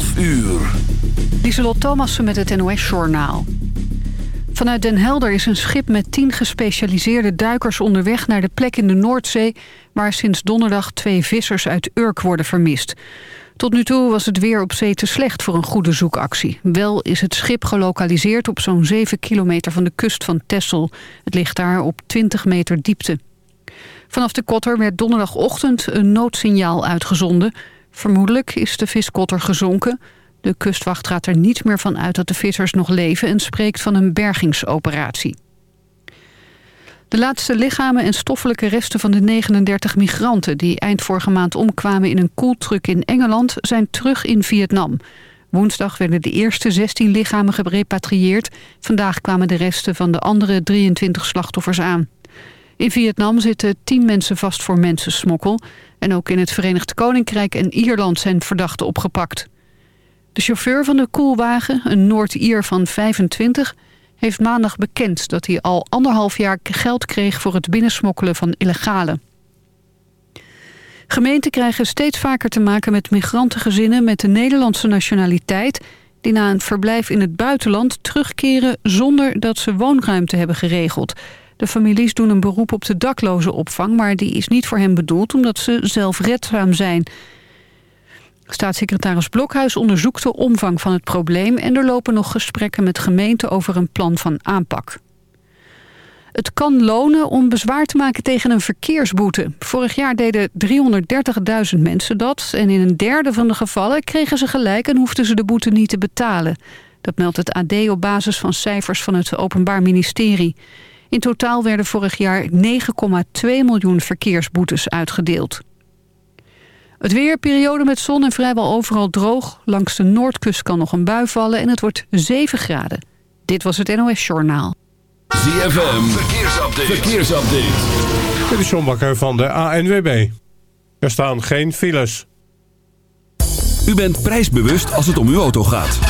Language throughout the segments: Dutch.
12 uur. Lieselot Thomassen met het NOS-journaal. Vanuit Den Helder is een schip met tien gespecialiseerde duikers onderweg naar de plek in de Noordzee... waar sinds donderdag twee vissers uit Urk worden vermist. Tot nu toe was het weer op zee te slecht voor een goede zoekactie. Wel is het schip gelokaliseerd op zo'n 7 kilometer van de kust van Texel. Het ligt daar op 20 meter diepte. Vanaf de kotter werd donderdagochtend een noodsignaal uitgezonden. Vermoedelijk is de viskotter gezonken. De kustwacht gaat er niet meer van uit dat de vissers nog leven... en spreekt van een bergingsoperatie. De laatste lichamen en stoffelijke resten van de 39 migranten... die eind vorige maand omkwamen in een koeltruck in Engeland... zijn terug in Vietnam. Woensdag werden de eerste 16 lichamen gerepatrieerd. Vandaag kwamen de resten van de andere 23 slachtoffers aan. In Vietnam zitten 10 mensen vast voor mensensmokkel... en ook in het Verenigd Koninkrijk en Ierland zijn verdachten opgepakt. De chauffeur van de koelwagen, een Noord-Ier van 25 heeft maandag bekend dat hij al anderhalf jaar geld kreeg voor het binnensmokkelen van illegale. Gemeenten krijgen steeds vaker te maken met migrantengezinnen met de Nederlandse nationaliteit die na een verblijf in het buitenland terugkeren zonder dat ze woonruimte hebben geregeld. De families doen een beroep op de dakloze opvang, maar die is niet voor hen bedoeld omdat ze zelfredzaam zijn. Staatssecretaris Blokhuis onderzoekt de omvang van het probleem... en er lopen nog gesprekken met gemeenten over een plan van aanpak. Het kan lonen om bezwaar te maken tegen een verkeersboete. Vorig jaar deden 330.000 mensen dat... en in een derde van de gevallen kregen ze gelijk... en hoefden ze de boete niet te betalen. Dat meldt het AD op basis van cijfers van het Openbaar Ministerie. In totaal werden vorig jaar 9,2 miljoen verkeersboetes uitgedeeld. Het weer, periode met zon en vrijwel overal droog. Langs de noordkust kan nog een bui vallen en het wordt 7 graden. Dit was het NOS Journaal. ZFM, verkeersupdate. verkeersupdate. Dit is John Bakker van de ANWB. Er staan geen files. U bent prijsbewust als het om uw auto gaat.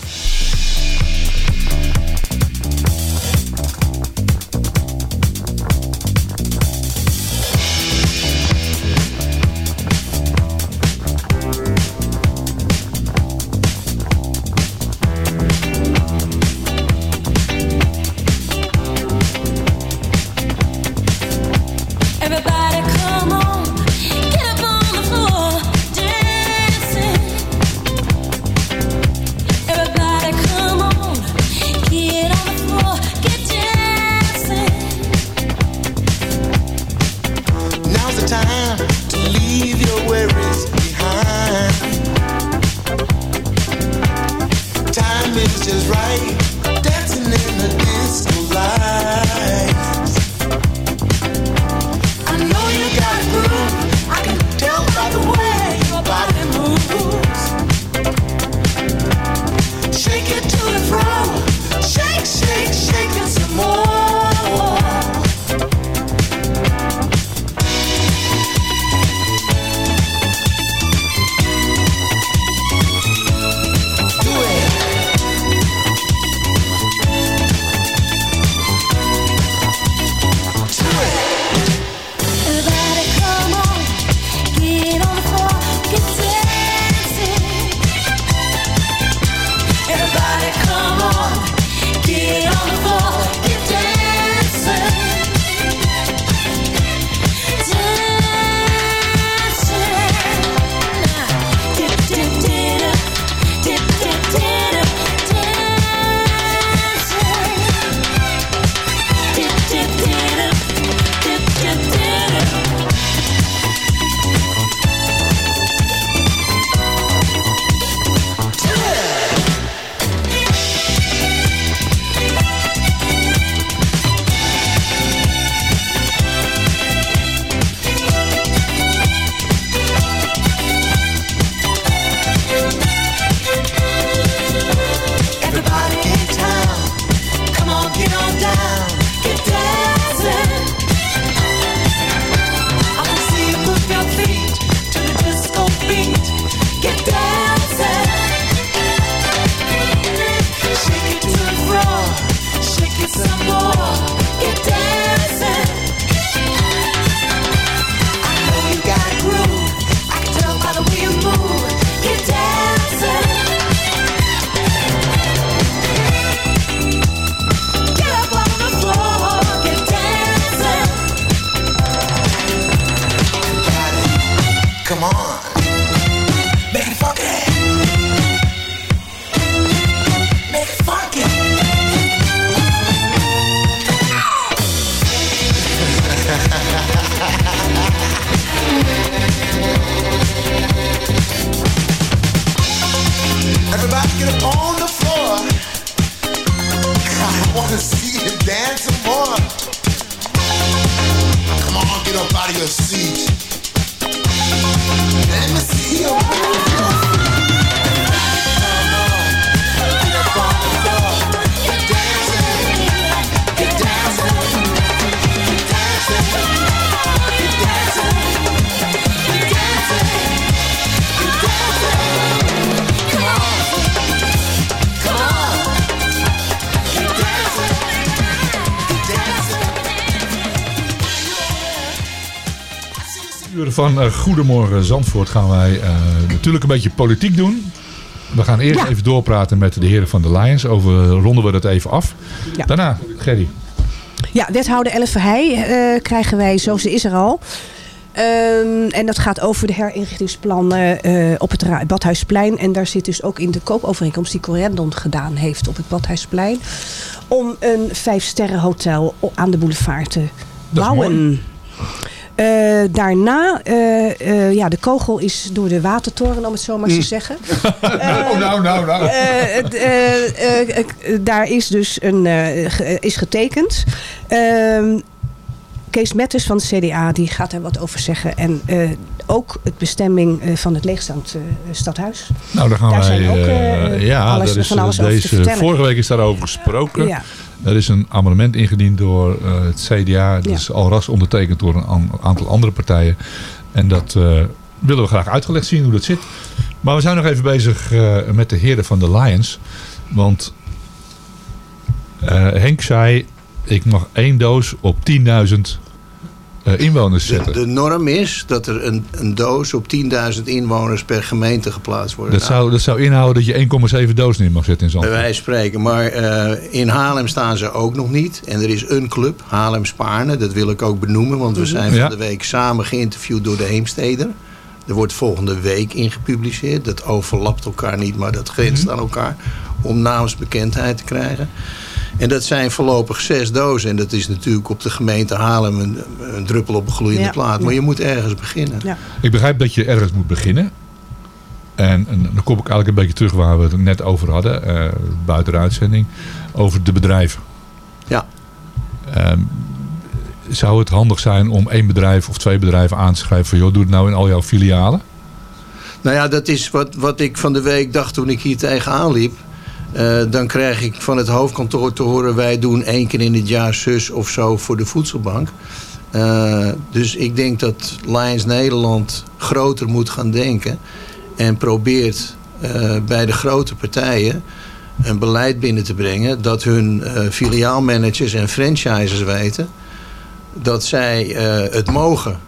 could see uur van eh, Goedemorgen Zandvoort gaan wij eh, natuurlijk een beetje politiek doen. We gaan eerst even doorpraten met de heren van de Lions. Over ronden we dat even af. Ja. Daarna, Gerry. Ja, wethouder Elle Verheij eh, krijgen wij, zo ze is er al. Ehm, en dat gaat over de herinrichtingsplannen op het Badhuisplein. En daar zit dus ook in de koopovereenkomst die Corendon gedaan heeft op het Badhuisplein. Om een vijfsterrenhotel aan de boulevard te bouwen. Eh, daarna, eh, eh, ja, de kogel is door de watertoren, om het zo maar Mm. te zeggen. nou, nou, nou, nou. Daar is dus een, is getekend. Ehm, Kees Metters van de CDA die gaat daar wat over zeggen. En ook het bestemming van het leegstaand stadhuis. Nou, daar gaan Daar wij. zijn ook, ja, alles- daar is, van alles over te deze, vertellen. vorige week is daarover gesproken. Ja. Er is een amendement ingediend door eh, het CDA. Dat Ja. is al ras ondertekend door een an- aantal andere partijen. En dat eh, willen we graag uitgelegd zien hoe dat zit. Maar we zijn nog even bezig eh, met de heren van de Lions. Want Henk zei, ik mag één doos op 10.000 eh, inwoners De, zetten. de norm is dat er een, een doos op 10.000 inwoners per gemeente geplaatst wordt. Dat zou, dat zou inhouden dat je 1,7 dozen in mag zetten in Bij Zandvoort. wijze van spreken. Maar eh, in Haarlem staan ze ook nog niet. En er is een club, Haarlem Spaarne. Dat wil ik ook benoemen. Want we zijn Ja. van de week samen geïnterviewd door de Heemsteder. Er wordt volgende week in gepubliceerd. Dat overlapt elkaar niet, maar dat grenst aan elkaar. Om naamsbekendheid te krijgen. En dat zijn voorlopig zes dozen. En dat is natuurlijk op de gemeente Haarlem een, een druppel op een gloeiende Ja. plaat. Maar je moet ergens beginnen. Ja. Ik begrijp dat je ergens moet beginnen. En, en dan kom ik eigenlijk een beetje terug waar we het net over hadden, eh, buiten de uitzending, over de bedrijven. Ja. Ehm, zou het handig zijn om één bedrijf of twee bedrijven aan te schrijven van joh, doe het nou in al jouw filialen? Nou ja, dat is wat, wat ik van de week dacht toen ik hier tegenaan liep. Eh, dan krijg ik van het hoofdkantoor te horen... wij doen één keer in het jaar zus of zo voor de voedselbank. Eh, dus ik denk dat Lions Nederland groter moet gaan denken... en probeert eh, bij de grote partijen een beleid binnen te brengen... dat hun filiaalmanagers en franchisers weten... dat zij het mogen.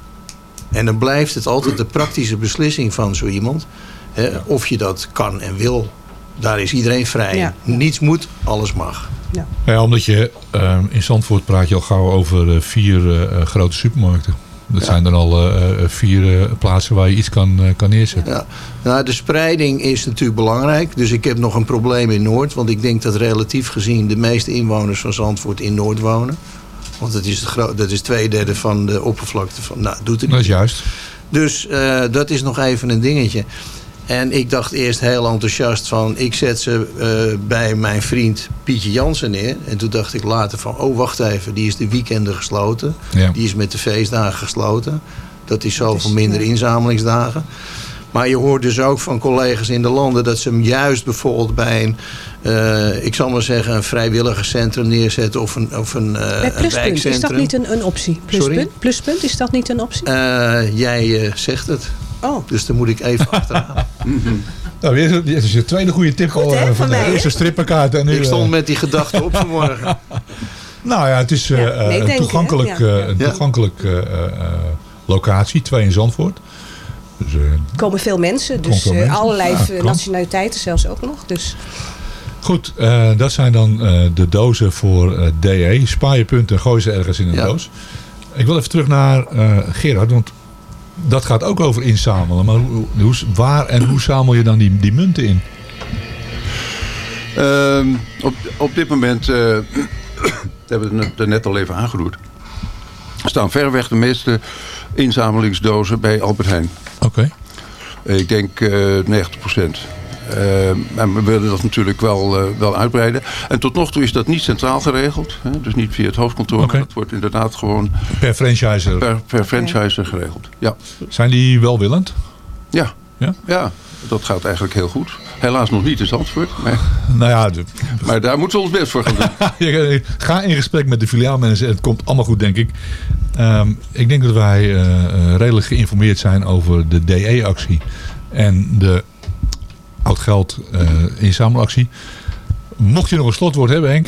En dan blijft het altijd de praktische beslissing van zo iemand... Hè, of je dat kan en wil. Daar is iedereen vrij. Ja. Niets moet, alles mag. Ja. Ja, omdat je ehm, in Zandvoort praat je al gauw over eh, vier eh, eh, grote supermarkten. Dat zijn dan al eh, eh, vier eh, plaatsen waar je iets kan, eh, kan neerzetten. Ja. Nou, de spreiding is natuurlijk belangrijk. Dus ik heb nog een probleem in Noord. Want ik denk dat relatief gezien de meeste inwoners van Zandvoort in Noord wonen. Want dat is, de dat is twee derde van de oppervlakte van... Nou, doet het Dat is niet. juist. Dus eh, dat is nog even een dingetje. En ik dacht eerst heel enthousiast van... ik zet ze eh, bij mijn vriend Pietje Jansen neer. En toen dacht ik later van... oh, wacht even, die is de weekenden gesloten. Ja. Die is met de feestdagen gesloten. Dat is zoveel minder inzamelingsdagen. Maar je hoort dus ook van collega's in de landen... dat ze hem juist bijvoorbeeld bij een... eh, ik zal maar zeggen, een vrijwilligerscentrum neerzetten... of een, of een, eh, Bij een pluspunt, is dat niet een, een optie? Sorry? Pluspunt? pluspunt, is dat niet een optie? Eh, jij zegt het. Oh. Dus dan moet ik even achteraan. Nou, dit is- dit is je tweede goede tip al hè, van de mij, eerste strippenkaart. En nu, Ik stond eh, met die gedachte op vanmorgen. Nou ja, het is een toegankelijk? Ja. eh, een Ja. toegankelijk eh, eh, eh, locatie, twee in Zandvoort. Dus, eh, Er komen veel mensen, dus veel eh, mensen. allerlei Ja, nationaliteiten zelfs ook nog. Dus goed, eh, dat zijn dan eh, de dozen voor eh, DE. Spaar je punten en gooi ze ergens in een Ja. doos. Ik wil even terug naar eh, Gerard, want dat gaat ook over inzamelen. Maar hoe, hoe, waar en hoe zamel je dan die, die munten in? Ehm, op, op dit moment, eh, hebben we het net al even aangeroerd, staan verreweg de meeste inzamelingsdozen bij Albert Heijn. Oké. Ik denk eh 90 procent. En we willen dat natuurlijk wel, eh, wel uitbreiden. En tot nog toe is dat niet centraal geregeld. Hè? Dus niet via het hoofdkantoor. Maar dat wordt inderdaad gewoon Per franchiser. per, per franchise geregeld. Ja. Zijn die welwillend? Ja. Ja? ja, dat gaat eigenlijk heel goed. Helaas nog niet in Zandvoort. Maar, Nou ja, de- maar daar moeten we ons best voor gaan doen. Ga in gesprek met de filiaalmensen. Het komt allemaal goed, denk ik. Ehm, ik denk dat wij eh, eh, redelijk geïnformeerd zijn over de DE-actie. En de oud-geld eh, inzamelactie. Mocht je nog een slotwoord hebben, Henk?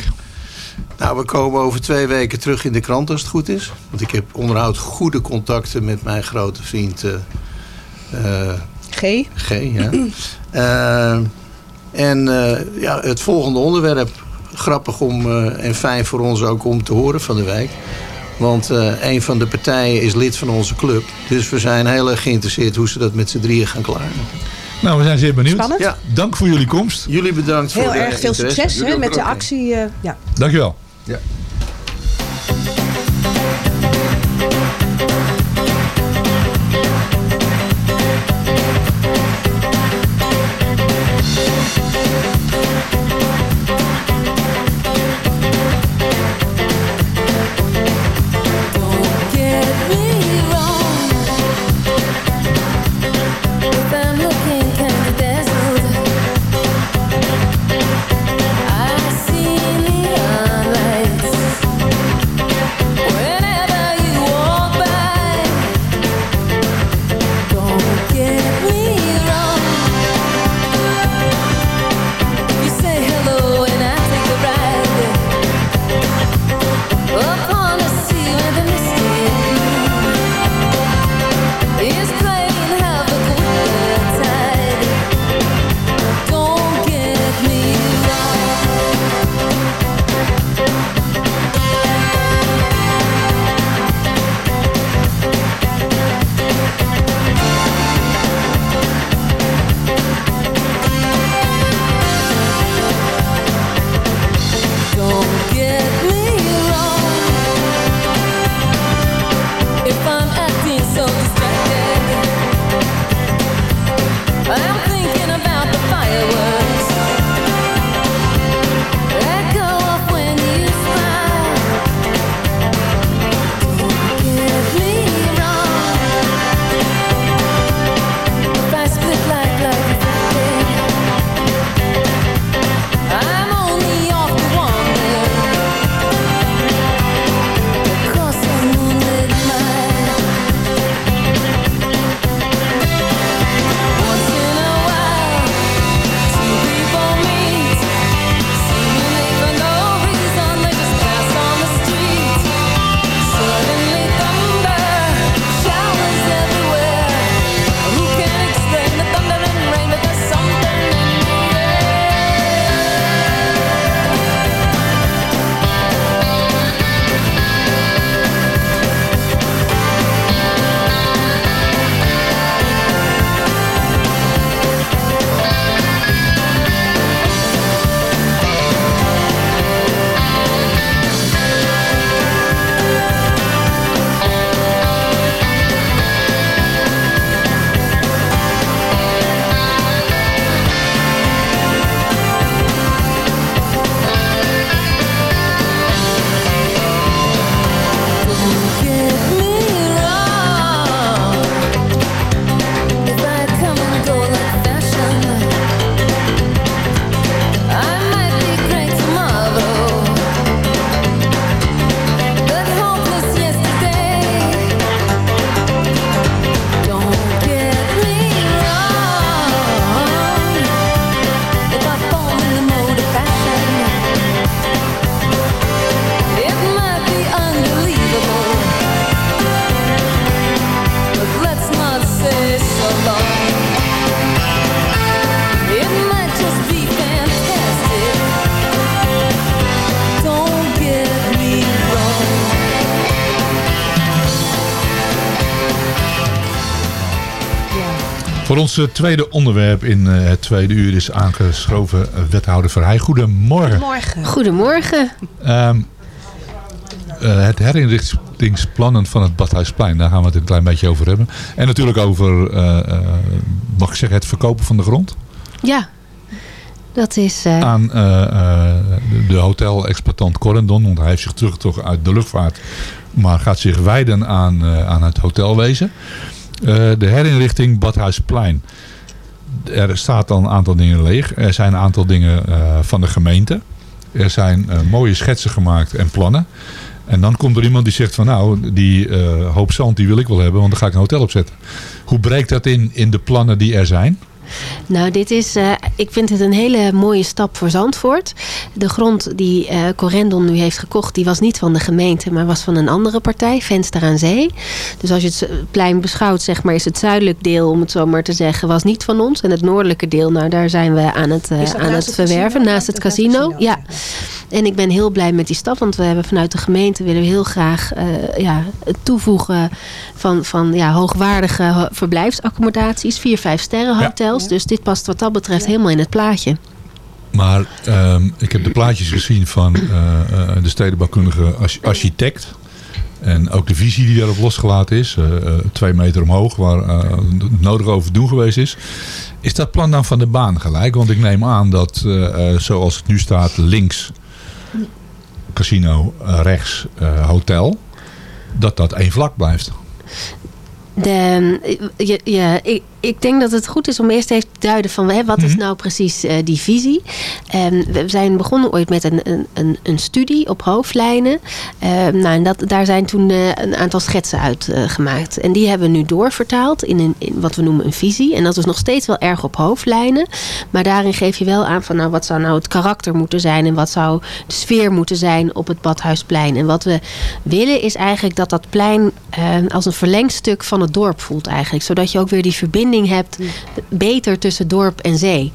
Nou, we komen over twee weken terug in de krant als het goed is. Want ik heb onderhoud goede contacten met mijn grote vriend eh, eh, G. G. Ja. Eh, en eh, ja, het volgende onderwerp, grappig om, eh, en fijn voor ons ook om te horen van de wijk. Want eh, een van de partijen is lid van onze club. Dus we zijn heel erg geïnteresseerd hoe ze dat met z'n drieën gaan klaren. Nou, we zijn zeer benieuwd. Spannend. Ja. Dank voor jullie komst. Jullie bedankt voor heel de erg veel interesse. succes hè, met de actie. eh, ja. Dankjewel. Ja. Voor ons eh, tweede onderwerp in eh, het tweede uur is aangeschoven eh, wethouder Verheij. Goedemorgen. Morgen. Goedemorgen. Ehm, eh, het herinrichtingsplannen van het Badhuisplein, daar gaan we het een klein beetje over hebben. En natuurlijk over, eh, eh, mag ik zeggen, het verkopen van de grond Ja, dat is... eh, aan de, hotel-exploitant Corendon. Want hij heeft zich teruggetrokken uit de luchtvaart, maar gaat zich wijden aan, eh, aan het hotelwezen. Eh, de herinrichting Badhuisplein. Er staat al een aantal dingen leeg. Er zijn een aantal dingen eh, van de gemeente. Er zijn eh, mooie schetsen gemaakt en plannen. En dan komt er iemand die zegt van nou, die hoop zand die wil ik wel hebben, want dan ga ik een hotel opzetten. Hoe breekt dat in, in de plannen die er zijn? Nou, dit is, eh, ik vind het een hele mooie stap voor Zandvoort. De grond die eh Corendon nu heeft gekocht, die was niet van de gemeente, maar was van een andere partij, Venster aan Zee. Dus als je het plein beschouwt, zeg maar, is het zuidelijk deel, om het zo maar te zeggen, was niet van ons. En het noordelijke deel, nou, daar zijn we aan het, eh, aan het het verwerven, casino? naast het casino. Ja. En ik ben heel blij met die stap, want we hebben vanuit de gemeente willen we heel graag eh, ja, het toevoegen van, van ja, hoogwaardige ho- verblijfsaccommodaties, vier, vijf sterren hotels. Dus dit past wat dat betreft helemaal in het plaatje. Maar ehm, ik heb de plaatjes gezien van eh, eh, de stedenbouwkundige arch- architect. En ook de visie die daarop losgelaten is. eh, twee meter omhoog, waar eh, het nodig over doen geweest is. Is dat plan dan van de baan gelijk? Want ik neem aan dat eh, eh, zoals het nu staat links casino, rechts eh, hotel. Dat dat één vlak blijft. De, je, je, ik, denk dat het goed is om eerst even te duiden van hè, wat is Mhm. nou precies eh, die visie. Ehm, we zijn begonnen ooit met een, een, een, studie op hoofdlijnen. Ehm, nou, en dat, daar zijn toen eh, een aantal schetsen uit eh, gemaakt. En die hebben we nu doorvertaald in, een, in wat we noemen een visie. En dat is nog steeds wel erg op hoofdlijnen. Maar daarin geef je wel aan van nou, wat zou nou het karakter moeten zijn. En wat zou de sfeer moeten zijn op het Badhuisplein. En wat we willen is eigenlijk dat dat plein eh, als een verlengstuk van het dorp voelt eigenlijk. Zodat je ook weer die verbinding hebt beter tussen dorp en zee.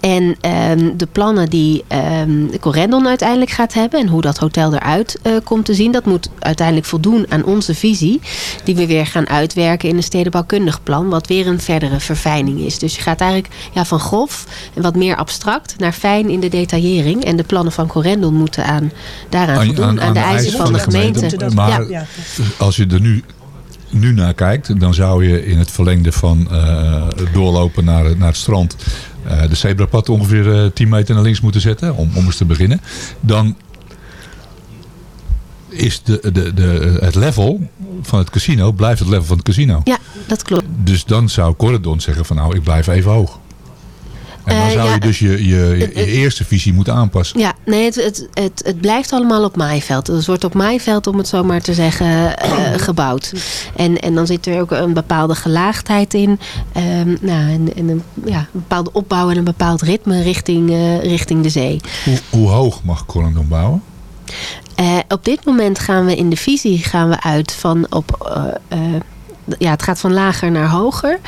En ehm, de plannen die ehm Corendon uiteindelijk gaat hebben... en hoe dat hotel eruit eh, komt te zien... dat moet uiteindelijk voldoen aan onze visie... die we weer gaan uitwerken in een stedenbouwkundig plan... wat weer een verdere verfijning is. Dus je gaat eigenlijk ja, van grof en wat meer abstract... naar fijn in de detaillering. En de plannen van Corendon moeten aan, daaraan voldoen... aan, de eisen van de gemeente. Maar Ja. als je er nu, nu naar kijkt, dan zou je in het verlengde van eh, doorlopen naar, het- naar het strand eh, de zebrapad ongeveer eh 10 meter naar links moeten zetten, om, om eens te beginnen. Dan is de, de, de, het level van het casino, blijft het level van het casino. Ja, dat klopt. Dus dan zou Corridon zeggen van nou, ik blijf even hoog. En dan Eh, zou ja, je dus je, je, je, je eerste visie moeten aanpassen. Ja, nee, het, het, het, het blijft allemaal op maaiveld. Dus het wordt op maaiveld, om het zo maar te zeggen, eh, gebouwd. En, en dan zit er ook een bepaalde gelaagdheid in. Ehm, nou, en, en een, ja, een bepaalde opbouw en een bepaald ritme richting, eh, richting de zee. Hoe, hoe hoog mag Corridon bouwen? Op dit moment gaan we in de visie gaan we uit van op. ja, het gaat van lager naar hoger.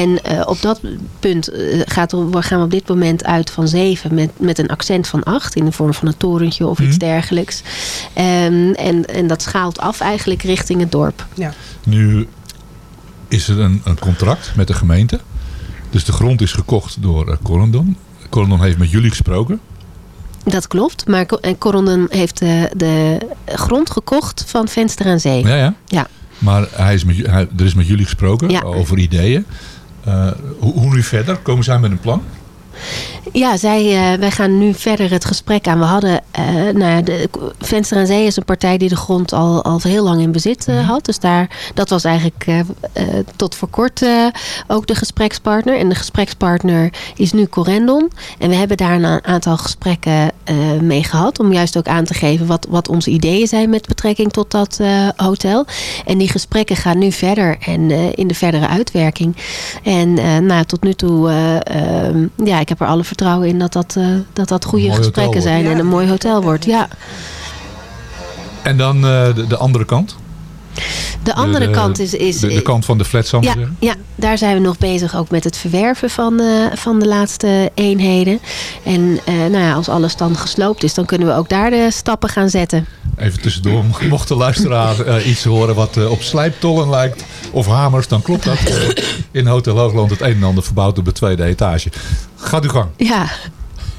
En eh, op dat punt eh, gaat, er- gaan we op dit moment uit van 7 met, met een accent van 8 in de vorm van een torentje of iets dergelijks. Ehm, en, en dat schaalt af eigenlijk richting het dorp. Ja. Nu is er een, een contract met de gemeente. Dus de grond is gekocht door uh, Corendon. Corendon heeft met jullie gesproken. Dat klopt, maar Corondon heeft de, de grond gekocht van Venster aan Zee. Ja, ja. Ja. Maar hij is met, hij, er is met jullie gesproken Ja. over ideeën. Uh, hoe, hoe nu verder? Komen zij met een plan? Ja, zij, uh, wij gaan nu verder het gesprek aan. We hadden, uh, nou ja, de, Venster aan Zee is een partij die de grond al, al heel lang in bezit uh, had. Dus daar, dat was eigenlijk tot voor kort ook de gesprekspartner. En de gesprekspartner is nu Corendon. En we hebben daar een aantal gesprekken mee gehad. Om juist ook aan te geven wat, wat onze ideeën zijn met betrekking tot dat hotel. En die gesprekken gaan nu verder en in de verdere uitwerking. En nou, tot nu toe, uh, ja, ik heb er alle vertrouwen in dat dat, uh, dat, dat goede gesprekken zijn en een mooi hotel wordt. Ja. En dan de, de, andere kant? De andere de, kant is... is de, de, kant van de flat, ja, ja, daar zijn we nog bezig ook met het verwerven van, uh, van de laatste eenheden. En uh, nou ja, als alles dan gesloopt is, dan kunnen we ook daar de stappen gaan zetten. Even tussendoor, mocht de luisteraar eh, iets horen wat eh, op slijptollen lijkt of hamers, dan klopt dat. Eh, in Hotel Hoogland het een en ander verbouwd op de tweede etage. Gaat uw gang. Ja.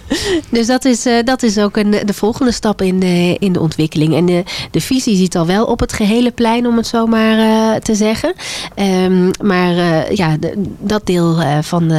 Dus dat is, eh, dat is ook een, de volgende stap in de, in de ontwikkeling. En de, de visie ziet al wel op het gehele plein, om het zo maar eh, te zeggen. Ehm, maar eh, ja, dat deel van,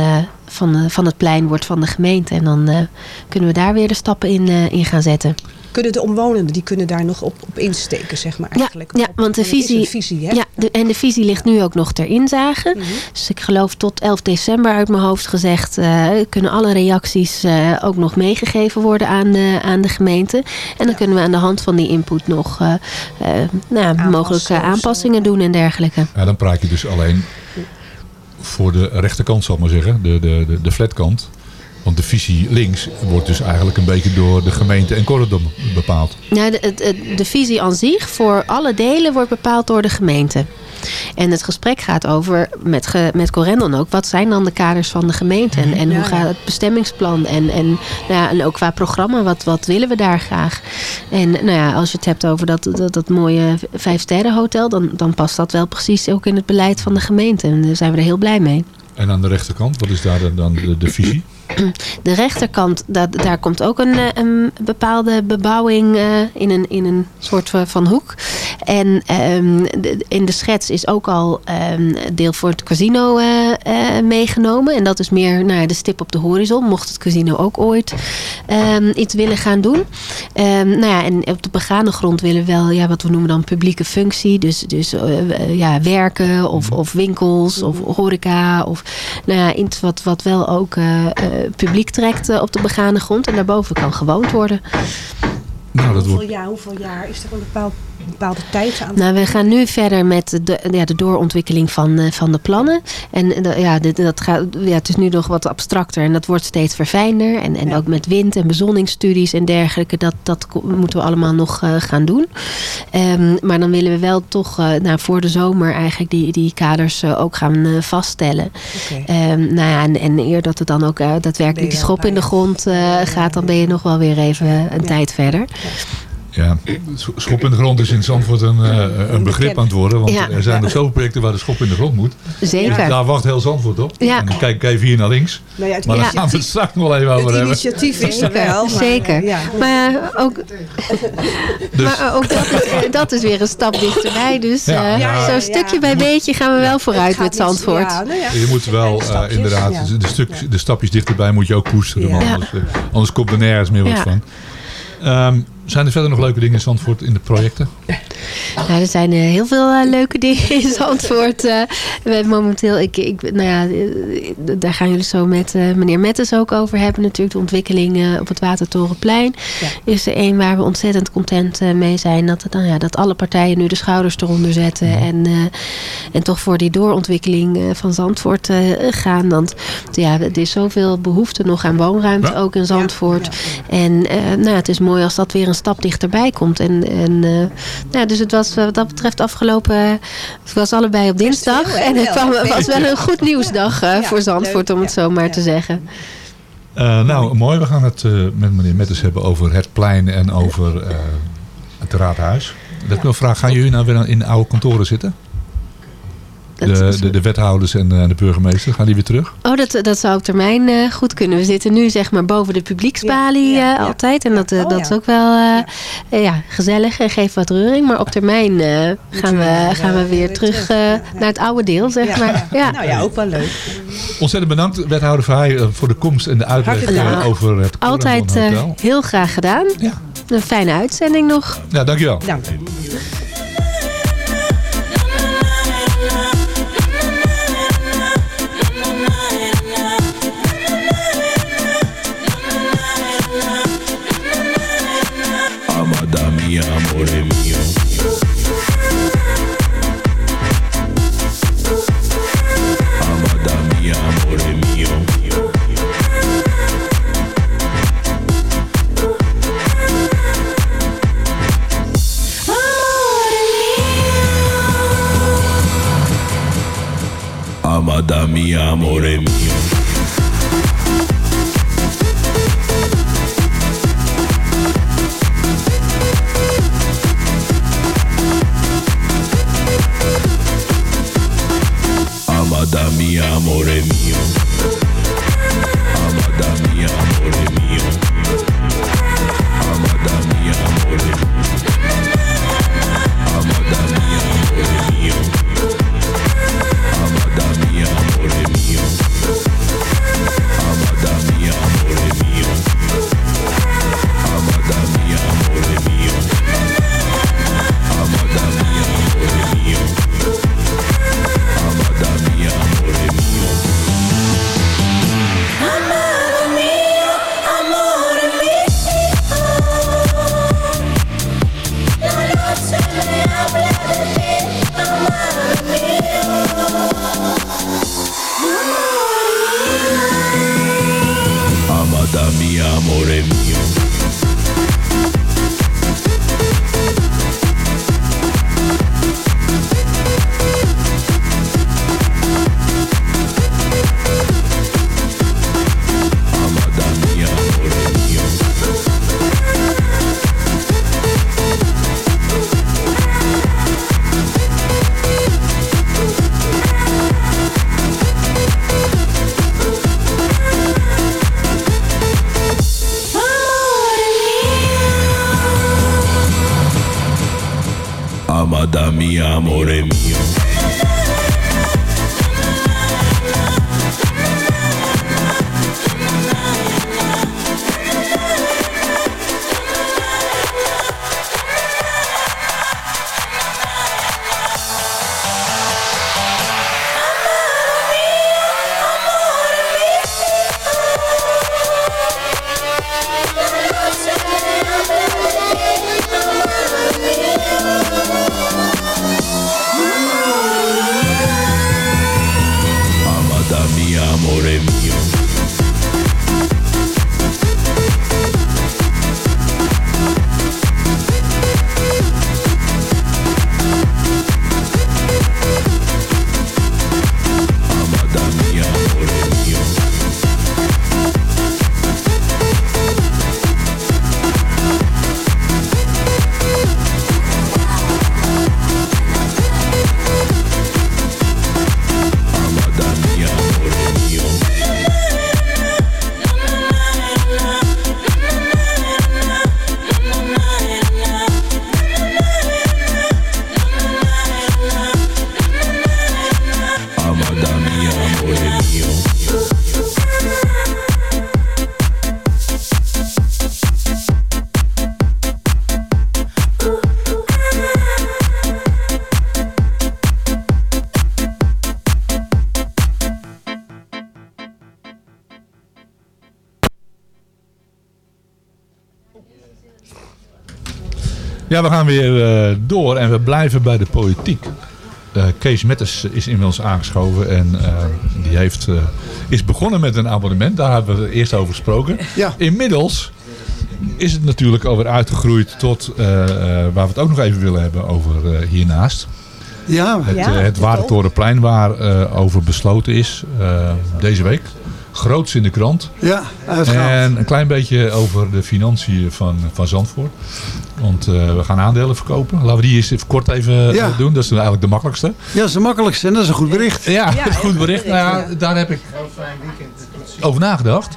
van, van het plein wordt van de gemeente. En dan kunnen we daar weer de stappen in, in gaan zetten. Kunnen de omwonenden, die kunnen daar nog op, op insteken, zeg maar eigenlijk. Ja, want de visie, een visie hè? Ja, de, en de visie ligt nu ook nog ter inzage. Mhm. Dus ik geloof tot 11 december uit mijn hoofd gezegd... eh, kunnen alle reacties eh, ook nog meegegeven worden aan de, aan de gemeente. En dan kunnen we aan de hand van die input nog eh, eh, nou, ja, mogelijke aanpassingen doen en dergelijke. Ja, dan praat je dus alleen voor de rechterkant, zal ik maar zeggen. De, de, de, de flatkant. Want de visie links wordt dus eigenlijk een beetje door de gemeente en Corridor bepaald. Nou, de, de visie aan zich voor alle delen wordt bepaald door de gemeente. En het gesprek gaat over, met, ge, met Corendon ook, wat zijn dan de kaders van de gemeente? En, en hoe gaat het bestemmingsplan? En, en, nou ja, en ook qua programma, wat, wat willen we daar graag? En nou ja, als je het hebt over dat, dat, dat mooie vijfsterrenhotel, dan, dan past dat wel precies ook in het beleid van de gemeente. En daar zijn we er heel blij mee. En aan de rechterkant, wat is daar dan de, de visie? De rechterkant, dat, daar komt ook een, eh, een bepaalde bebouwing eh, in, een, in een soort van- van hoek. En ehm, de- in de schets is ook al ehm, deel voor het casino eh, eh, meegenomen. En dat is meer nou, de stip op de horizon. Mocht het casino ook ooit ehm, iets willen gaan doen. Nou ja, en op de begane grond willen we wel ja, wat we noemen dan publieke functie. Dus, dus eh, eh, ja, werken of, of winkels of horeca. Of nou ja, iets wat, wat wel ook eh, eh, publiek trekt eh, op de begane grond. En daarboven kan gewoond worden. Nou, dat hoeveel, wordt... jaar, hoeveel jaar is er een bepaald, bepaalde tijd aan? Nou, we gaan nu verder met de, ja, de doorontwikkeling van, eh, van de plannen. En eh, dat- ja, dit, dat gaat, ja, het is nu nog wat abstracter en dat wordt steeds verfijnder. En, en ook met wind- en bezonningsstudies en dergelijke. Dat, dat moeten we allemaal nog eh, gaan doen. Ehm, maar dan willen we wel toch eh, nou, voor de zomer eigenlijk die, die kaders eh, ook gaan vaststellen. Ehm, nou ja, en, en eer dat het dan ook eh, daadwerkelijk de schop in de grond eh, gaat, dan ben je nog wel weer even een tijd verder. Ja, sch- schop in de grond is in Zandvoort een, eh, een begrip aan het worden. Want Ja. er zijn nog zoveel projecten waar de schop in de grond moet. Zeker. Dus daar wacht heel Zandvoort op. Ja. En dan kijk ik even hier naar links. Nou ja, het maar daar gaan we het straks nog wel even over het hebben. initiatief is er wel. maar, Zeker. ja. Maar eh, ook, Dus- maar eh, ook dat, is, dat is weer een stap dichterbij. Dus Ja. eh, Ja, zo ja, stukje ja. bij beetje gaan we wel vooruit met niet- Zandvoort. ja, nou ja. Je moet wel eh, inderdaad, ja. de, stuk, de stapjes dichterbij moet je ook koesteren. Anders, anders komt er nergens meer wat Ja. van. Ehm, zijn er verder nog leuke dingen in Zandvoort in de projecten? Nou, er zijn eh, heel veel eh, leuke dingen in Zandvoort. eh. we hebben momenteel, ik, ik, nou ja, daar gaan jullie zo met eh, meneer Mettes ook over hebben. Natuurlijk de ontwikkeling eh, op het Watertorenplein. Is er een waar we ontzettend content mee zijn. Dat, nou ja, dat alle partijen nu de schouders eronder zetten. En, eh, en toch voor die doorontwikkeling eh, van Zandvoort eh, gaan. Want ja, er is zoveel behoefte nog aan woonruimte, Ja. ook in Zandvoort. En eh, nou, het is mooi als dat weer een stap dichterbij komt. En, en eh, ja, dus het was wat dat betreft afgelopen... Het was allebei op dinsdag. en het kwam, was wel een goed nieuwsdag eh, Ja, voor Zandvoort, leuk, om het ja, zo maar ja. te zeggen. Eh, nou, mooi. We gaan het eh, met meneer Metters hebben over het plein en over eh, het raadhuis. Dat ik wil vragen, gaan jullie nou weer in de oude kantoren zitten? De, de, de wethouders en eh, de burgemeester, gaan die weer terug? Oh, dat, dat zou op termijn eh, goed kunnen. We zitten nu zeg maar boven de publieksbalie Ja, ja, eh, altijd. En dat, eh, Oh, dat ja. is ook wel ja, gezellig en geeft wat reuring. Maar op termijn eh, gaan, we, gaan we weer terug eh, naar het oude deel, zeg Ja. maar. Ja. Nou ja, ook wel leuk. Ontzettend bedankt, wethouder Verheij, voor de komst en de uitleg over het Altijd heel graag gedaan. Ja. Een fijne uitzending nog. Ja, dankjewel. Dank. Ja, we gaan weer eh, door en we blijven bij de politiek. Eh, Kees Metters is inmiddels aangeschoven en eh, die heeft, eh, is begonnen met een abonnement. Daar hebben we eerst over gesproken. Ja. Inmiddels is het natuurlijk alweer uitgegroeid tot eh, eh, waar we het ook nog even willen hebben over eh, hiernaast. Ja, Het, ja, het Warentorenplein waar eh, over besloten is eh, deze week. Groots in de krant. Ja, uitgehaald. En een klein beetje over de financiën van, van Zandvoort. Want eh, we gaan aandelen verkopen. Laten we die eens even kort even Ja. eh, doen. Dat is eigenlijk de makkelijkste. Ja, dat is de makkelijkste en dat is een goed bericht. Ja, dat is een goed bericht. Nou ja, daar heb ik over nagedacht.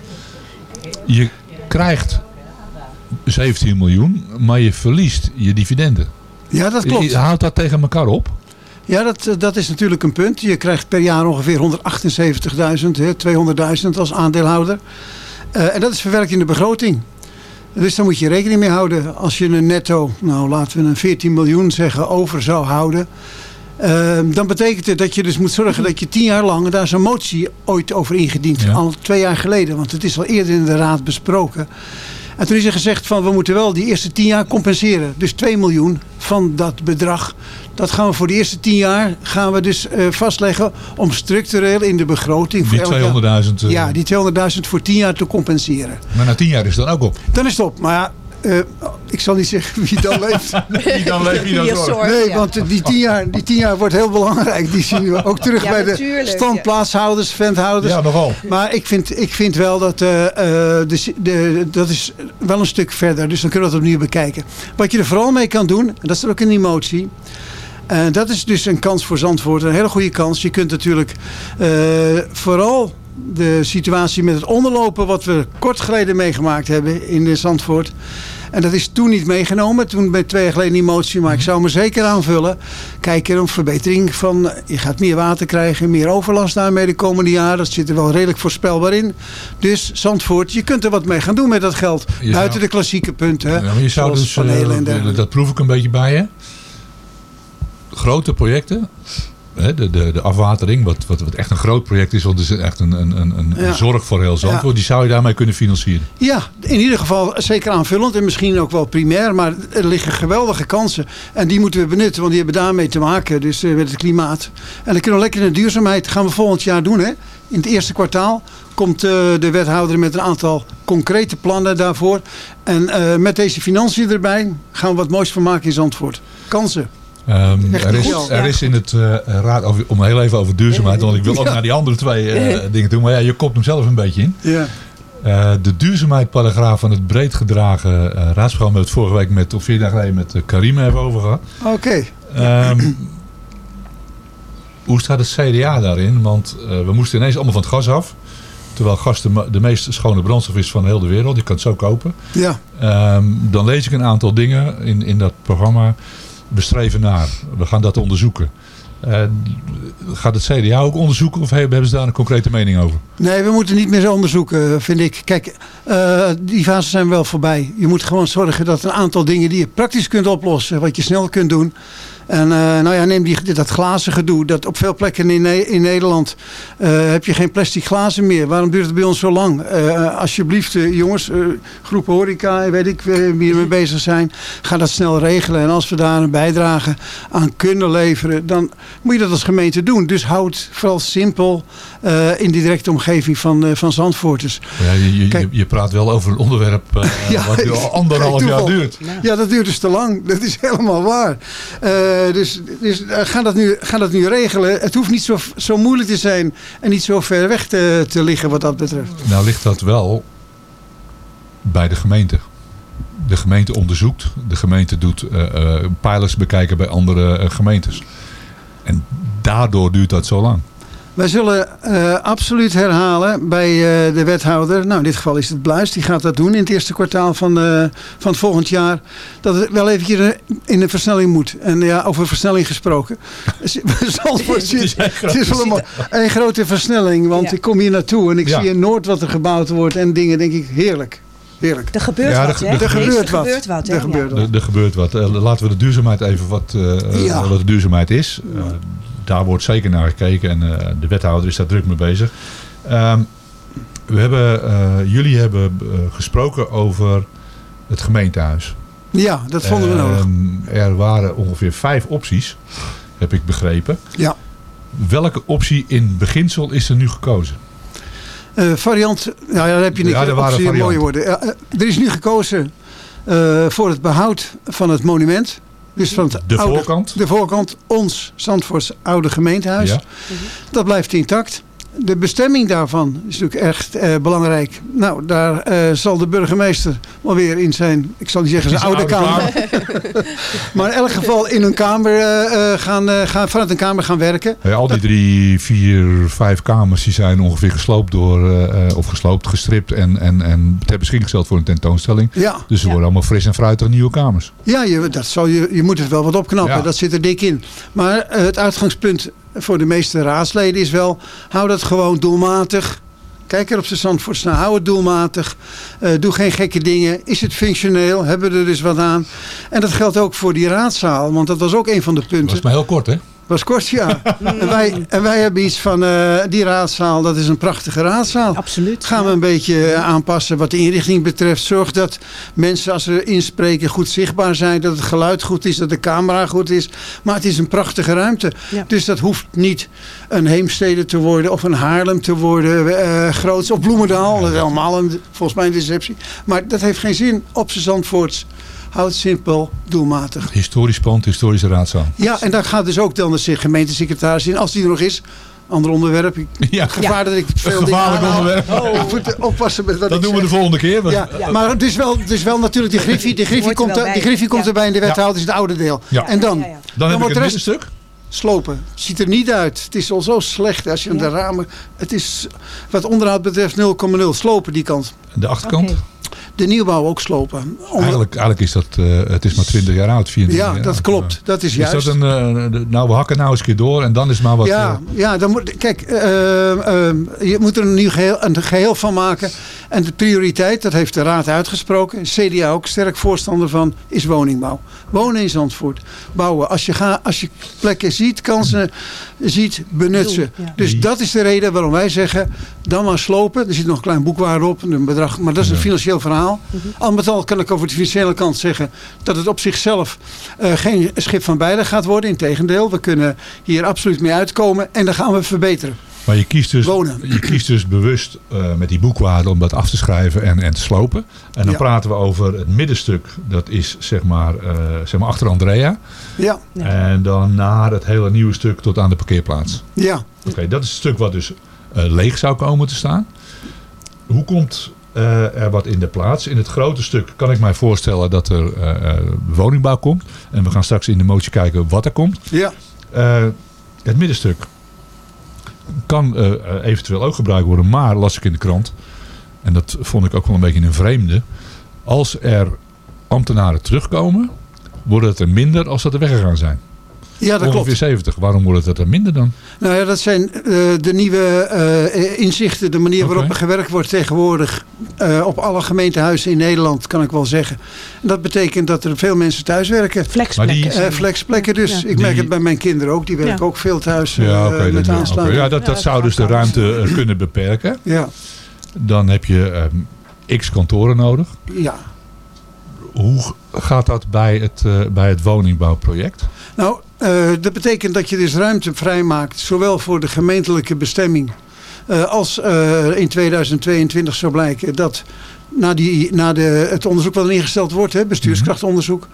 Je krijgt 17 miljoen, maar je verliest je dividenden. Ja, dat klopt. Je houdt dat tegen elkaar op. Ja, dat, eh, dat is natuurlijk een punt. Je krijgt per jaar ongeveer 178.000, hè, 200.000 als aandeelhouder. Eh, en dat is verwerkt in de begroting. Dus daar moet je rekening mee houden. Als je een netto, nou laten we een 14 miljoen zeggen, over zou houden. eh, dan betekent het dat je dus moet zorgen dat je tien jaar lang, daar is een motie ooit over ingediend, al twee jaar geleden, want het is al eerder in de raad besproken. En toen is er gezegd van we moeten wel die eerste tien jaar compenseren. Dus 2 miljoen van dat bedrag. Dat gaan we voor de eerste tien jaar gaan we dus eh, vastleggen om structureel in de begroting Die elk jaar- 200.000. eh, Ja, die 200.000 voor 10 jaar te compenseren. Maar na 10 jaar is het dan ook op. Dan is het op. Maar ja, eh, ik zal niet zeggen wie dan leeft. Wie dan leeft, wie dan zorgt. Nee, Ja. want die 10 jaar, die 10 jaar wordt heel belangrijk. Die zien we ook terug Ja, bij de natuurlijk, standplaatshouders, venthouders. Ja, nogal. Maar ik vind, ik vind wel dat eh, eh, de, de, dat is wel een stuk verder. Dus dan kunnen we dat opnieuw bekijken. Wat je er vooral mee kan doen, en dat is er ook in die motie. eh, dat is dus een kans voor Zandvoort. Een hele goede kans. Je kunt natuurlijk eh, vooral de situatie met het onderlopen... wat we kort geleden meegemaakt hebben in de Zandvoort... En dat is toen niet meegenomen. Toen bij twee jaar geleden die motie. Maar ik zou me zeker aanvullen. Kijken een verbetering van. Je gaat meer water krijgen. Meer overlast daarmee de komende jaren. Dat zit er wel redelijk voorspelbaar in. Dus Zandvoort. Je kunt er wat mee gaan doen met dat geld. Je Buiten zou- de klassieke punten. Ja, maar je zou dus, eh, dat proef ik een beetje bij je. Grote projecten. Hè, de, de, de afwatering, wat, wat, wat echt een groot project is. Want het is echt een, een, een, zorg voor heel Zandvoort. Die zou je daarmee kunnen financieren. Ja, in ieder geval zeker aanvullend en misschien ook wel primair. Maar er liggen geweldige kansen. En die moeten we benutten, want die hebben daarmee te maken. Dus eh, met het klimaat. En dan kunnen we lekker in de duurzaamheid. gaan we volgend jaar doen. Hè? In het eerste kwartaal komt eh, de wethouder met een aantal concrete plannen daarvoor. En eh, met deze financiën erbij gaan we wat moois van maken in Zandvoort. Kansen. Ehm, er, is, er is in het eh, raad, over, om heel even over duurzaamheid, want ik wil ook naar die andere twee eh, dingen toe. Maar ja, je kopt hem zelf een beetje in. Ja. Eh, de duurzaamheidparagraaf van het breed gedragen eh raadsprogramma het vorige week met, of vier dagen geleden met uh, Karim hebben over gehad. Oké. Ehm, hoe staat het CDA daarin? Want we moesten ineens allemaal van het gas af. Terwijl gas de meest schone brandstof is van heel de wereld. Je kan het zo kopen. Ja. Ehm, dan lees ik een aantal dingen in, in dat programma. We streven naar, we gaan dat onderzoeken. Eh, gaat het CDA ook onderzoeken of hebben ze daar een concrete mening over? Nee, we moeten niet meer zo onderzoeken, vind ik. Kijk, eh, die fases zijn wel voorbij. Je moet gewoon zorgen dat een aantal dingen die je praktisch kunt oplossen, wat je snel kunt doen. En eh, nou ja, neem die, dat glazen gedoe. Dat op veel plekken in, in Nederland eh, heb je geen plastic glazen meer. Waarom duurt het bij ons zo lang? Eh, alsjeblieft, eh, jongens, eh, groepen horeca, weet ik eh, wie ermee bezig zijn. Ga dat snel regelen. En als we daar een bijdrage aan kunnen leveren, dan moet je dat als gemeente doen. Dus houd vooral simpel eh, in die directe omgeving van, eh, van Zandvoorters. Ja, je, je, je, je praat wel over een onderwerp eh, wat nu al anderhalf jaar duurt. Ja, dat duurt dus te lang. Dat is helemaal waar. Eh, dus dus ga, dat nu, ga dat nu regelen. Het hoeft niet zo, zo moeilijk te zijn en niet zo ver weg te, te liggen wat dat betreft. Nou ligt dat wel bij de gemeente. De gemeente onderzoekt. De gemeente doet eh eh, pilots bekijken bij andere gemeentes. En daardoor duurt dat zo lang. Wij zullen eh, absoluut herhalen bij eh, de wethouder. Nou, in dit geval is het Bluis. Die gaat dat doen in het eerste kwartaal van, eh, van het volgend jaar. Dat het wel eventjes in een versnelling moet. En ja, over versnelling gesproken. Zandvoort zit- het is wel een, een grote versnelling. Want ik kom hier naartoe en ik Ja. zie in Noord wat er gebouwd wordt. En dingen denk ik, heerlijk. Heerlijk. Er gebeurt Ja, wat, er- hè? er Er gebeurt wat. Er gebeurt wat, hè? Er gebeurt wat. Er, gebeurt wat. Eh, laten we de duurzaamheid even wat, eh, Ja. wat de duurzaamheid is. Eh, daar wordt zeker naar gekeken en eh, de wethouder is daar druk mee bezig. Ehm, we hebben, eh, jullie hebben eh, gesproken over het gemeentehuis. Ja, dat vonden we nodig. Ehm, Er waren ongeveer vijf opties, heb ik begrepen. Ja. Welke optie in beginsel is er nu gekozen? Eh, variant, nou ja, dan heb je niet Ja, er waren optie, mooie woorden. Eh, er is nu gekozen eh, voor het behoud van het monument. Dus van het De oude, voorkant? De voorkant, ons Zandvoorts oude gemeentehuis. Ja. Dat blijft intact. De bestemming daarvan is natuurlijk echt eh, belangrijk. Nou, daar eh, zal de burgemeester wel weer in zijn, ik zal niet zeggen zijn oude, kamer. maar in elk geval in een kamer eh, eh, gaan, gaan, vanuit een kamer gaan werken. Ja, al die drie, vier, vijf kamers die zijn ongeveer gesloopt door, eh, eh, of gesloopt, gestript en, en, en ter beschikking gesteld voor een tentoonstelling. Ja. Dus ze worden allemaal fris en fruitig nieuwe kamers. Ja, je, dat zal je, je moet het wel wat opknappen. Ja. Dat zit er dik in. Maar het uitgangspunt voor de meeste raadsleden is wel... hou dat gewoon doelmatig. Kijk er op zijn Zandvoorts naar. Hou het doelmatig. Eh, doe geen gekke dingen. Is het functioneel? Hebben we er dus wat aan? En dat geldt ook voor die raadzaal. Want dat was ook een van de punten. Dat is maar heel kort, hè? Was kort, ja. en, wij, en wij hebben iets van eh, die raadzaal, dat is een prachtige raadzaal. Absoluut. Gaan we een beetje eh, aanpassen wat de inrichting betreft. Zorg dat mensen als ze inspreken goed zichtbaar zijn. Dat het geluid goed is, dat de camera goed is. Maar het is een prachtige ruimte. Ja. Dus dat hoeft niet een Heemstede te worden of een Haarlem te worden. eh groots of Bloemendaal. Dat is allemaal een, volgens mij een deceptie. Maar dat heeft geen zin op z'n Zandvoorts. Houd simpel, doelmatig. Historisch pand, historische raadzaal. Ja, en daar gaat dus ook dan de gemeentesecretaris in, als die er nog is. Ander onderwerp. Ik, Ja. Gevaar dat ik veel gevaarlijk onderwerp. Ik moet oppassen met wat Dat ik doen we de volgende keer. Ja, maar het is wel, het is wel natuurlijk die griffie. Die griffie komt, er, die griffie komt erbij in de wethouder. is het oude deel. Ja. En dan? Dan ik wordt het de rest middenstuk. slopen. Ziet er niet uit. Het is al zo slecht als je Ja. de ramen... Het is wat onderhoud betreft 0,0. Slopen die kant. De achterkant. De nieuwbouw ook slopen. Om- Eigenlijk, eigenlijk is dat, eh, het is maar 20 jaar oud, 24 ja, jaar dat oud. klopt. Dat is Is juist. dat een, eh, nou we hakken nou eens een keer door en dan is maar wat... ja, eh, ja dan moet, kijk, je moet er een nieuw geheel, een geheel van maken. En de prioriteit, dat heeft de Raad uitgesproken, CDA ook sterk voorstander van, is woningbouw. Wonen in Zandvoort. Bouwen. Als je, ga, als je plekken ziet, kansen ziet, benut ze. Ja. Dus dat is de reden waarom wij zeggen, dan maar slopen. Er zit nog een klein boekwaarde op, een bedrag, maar dat is een financieel verhaal. Al met al kan ik over de financiële kant zeggen dat het op zichzelf eh, geen schip van beide gaat worden. Integendeel, we kunnen hier absoluut mee uitkomen en dan gaan we verbeteren. Maar je kiest dus, Wonen. je kiest dus bewust eh, met die boekwaarde om dat af te schrijven en, en te slopen. En dan Ja. praten we over het middenstuk, dat is zeg maar, eh, zeg maar achter Andrea. Ja, Ja. En dan naar het hele nieuwe stuk tot aan de parkeerplaats. ja. Oké, dat is het stuk wat dus eh, leeg zou komen te staan. Hoe komt eh, er wat in de plaats? In het grote stuk kan ik mij voorstellen dat er eh, eh, woningbouw komt. En we gaan straks in de motie kijken wat er komt. ja. Het middenstuk kan eventueel ook gebruikt worden, maar las ik in de krant. En dat vond ik ook wel een beetje een vreemde. Als er ambtenaren terugkomen, worden het er minder als dat er weggegaan zijn. Ja, dat Ongeveer klopt. 70. Waarom wordt het er minder dan? Nou ja, dat zijn eh, de nieuwe eh, inzichten, de manier waarop er gewerkt wordt tegenwoordig eh, op alle gemeentehuizen in Nederland, kan ik wel zeggen. En dat betekent dat er veel mensen thuiswerken. Flexplekken. Maar die- Eh, flexplekken dus. Ja. Ik merk het bij mijn kinderen ook. Die werken Ja. ook veel thuis eh, Ja, met dat, ja, aansluiting. oké. ja, dat, dat zou dus de ruimte kunnen beperken. Ja, Dan heb je ehm, x kantoren nodig. ja. Hoe gaat dat bij het, eh, bij het woningbouwproject? Nou, eh, dat betekent dat je dus ruimte vrijmaakt, zowel voor de gemeentelijke bestemming, eh, als eh, in 2022 zou blijken dat na, die, na de, het onderzoek wat er ingesteld wordt, hè, bestuurskrachtonderzoek,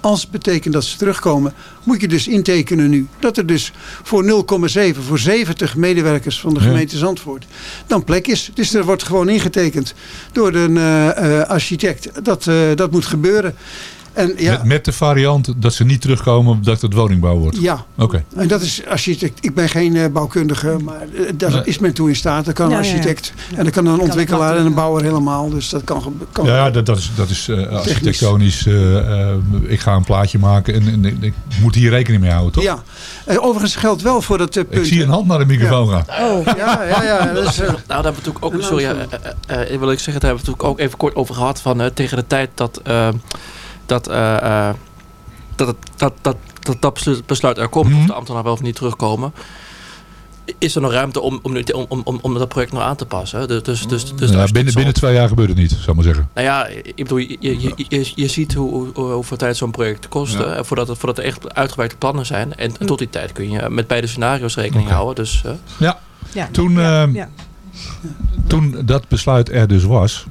als betekent dat ze terugkomen, moet je dus intekenen nu. Dat er dus voor 0,7, voor 70 medewerkers van de Ja. gemeente Zandvoort, dan plek is. Dus er wordt gewoon ingetekend door een architect. Dat, dat moet gebeuren. En ja, Met, met de variant dat ze niet terugkomen dat het woningbouw wordt? ja, Oké. en dat is architect. Ik ben geen eh, bouwkundige, maar eh, daar Nee. is men toe in staat. Dat kan een Ja, ja, ja. architect. En dat kan een ontwikkelaar en een bouwer helemaal. Dus dat kan. kan Ja, dat, dat is, dat is eh, architectonisch. eh, eh, ik ga een plaatje maken en, en ik moet hier rekening mee houden, toch? Ja. Eh, overigens geldt wel voor dat punt. Ik zie een hand naar de microfoon gaan. Oh, ja, ja, ja. Dat is, Nou, daar hebben we natuurlijk ook, sorry, wil ik zeggen, daar hebben we natuurlijk ook even kort over gehad van eh, tegen de tijd dat, dat, eh, eh, dat, het- dat, dat, dat, dat besluit- besluit er komt, Mhm. of de ambtenaren wel of niet terugkomen. Is er nog ruimte om, om, om, om, om dat project nog aan te passen? Dus, dus, dus, dus Ja, binnen, binnen twee jaar gebeurt het niet, zou ik maar zeggen. Nou ja, ik bedoel, je, je, je, je ziet hoe, hoe, hoeveel tijd zo'n project kost. Ja. voordat, het, voordat er echt uitgewerkte plannen zijn. En, tot die tijd kun je met beide scenario's rekening houden. Dus, eh, Ja. Ja. Toen, Ja, ehm, ja. Toen dat besluit er dus was,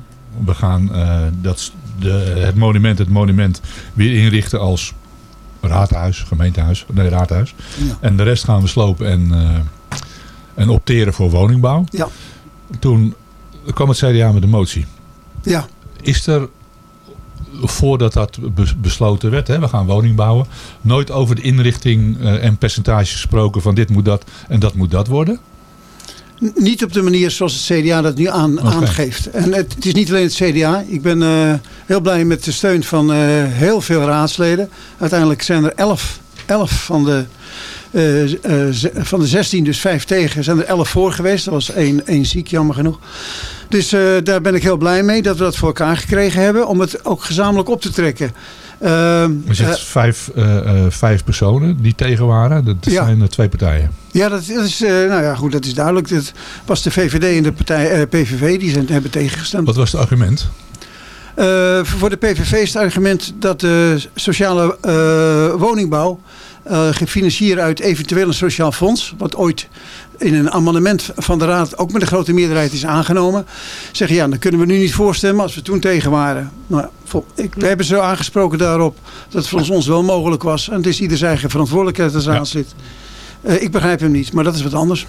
we gaan eh, dat, de, het monument, het monument weer inrichten als raadhuis, gemeentehuis, nee raadhuis. Ja. En de rest gaan we slopen en, eh, en opteren voor woningbouw. Ja. Toen kwam het CDA met de motie. ja. Is er, voordat dat bes- besloten werd, hè, we gaan woning bouwen, nooit over de inrichting eh, en percentage gesproken van dit moet dat en dat moet dat worden? Niet op de manier zoals het CDA dat nu aan, aangeeft. En het, het is niet alleen het CDA. Ik ben eh, heel blij met de steun van eh, heel veel raadsleden. Uiteindelijk zijn er elf, elf van, de, z- van de 16, dus vijf tegen, zijn er elf voor geweest. Er was één, één ziek, jammer genoeg. Dus daar ben ik heel blij mee dat we dat voor elkaar gekregen hebben. Om het ook gezamenlijk op te trekken. Ehm, zitten eh, vijf, vijf personen die tegen waren. Dat zijn twee partijen. Ja, dat, dat is, eh, nou ja, goed, dat is duidelijk. Het was de VVD en de partij, eh, PVV die zijn, hebben tegengestemd. Wat was het argument? Eh, voor de PVV is het argument dat de sociale woningbouw gefinancierd uit eventueel een sociaal fonds, wat ooit in een amendement van de Raad ook met een grote meerderheid is aangenomen. Zeggen ja, dan kunnen we nu niet voorstemmen als we toen tegen waren. Nou, ik, we hebben ze aangesproken daarop dat het volgens ons wel mogelijk was. En het is ieder zijn eigen verantwoordelijkheid als aan zit. Eh, ik begrijp hem niet, maar dat is wat anders.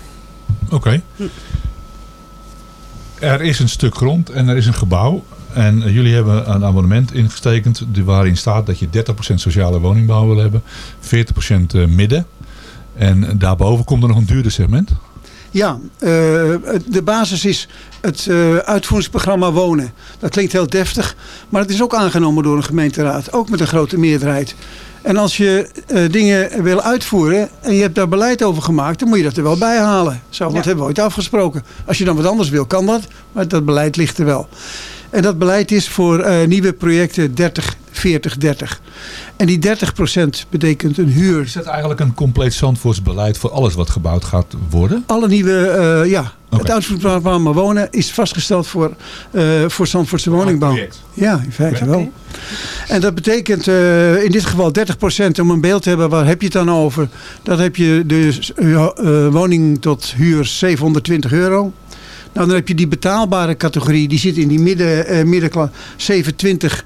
Oké. Er is een stuk grond en er is een gebouw. En eh, jullie hebben een abonnement ingestekend die- waarin staat dat je 30% sociale woningbouw wil hebben, 40% eh, midden. En daarboven komt er nog een duurder segment. Ja, de basis is het uitvoeringsprogramma Wonen. Dat klinkt heel deftig, maar het is ook aangenomen door een gemeenteraad. Ook met een grote meerderheid. En als je eh, dingen wil uitvoeren en je hebt daar beleid over gemaakt, dan moet je dat er wel bij halen. Zo, Ja. hebben we ooit afgesproken. Als je dan wat anders wil, kan dat. Maar dat beleid ligt er wel. En dat beleid is voor eh, nieuwe projecten 30, 40, 30. En die 30% betekent een huur. Is dat eigenlijk een compleet Zandvoorts beleid voor alles wat gebouwd gaat worden? Alle nieuwe, eh, ja. Het uitvoeringsprogramma wonen is vastgesteld voor, eh voor Zandvoortse woningbouw. Ja, in feite wel. En dat betekent eh, in dit geval 30% om een beeld te hebben, waar heb je het dan over? Dat heb je dus woning tot huur 720 euro. Nou, dan heb je die betaalbare categorie, die zit in die midden, middenklasse, 720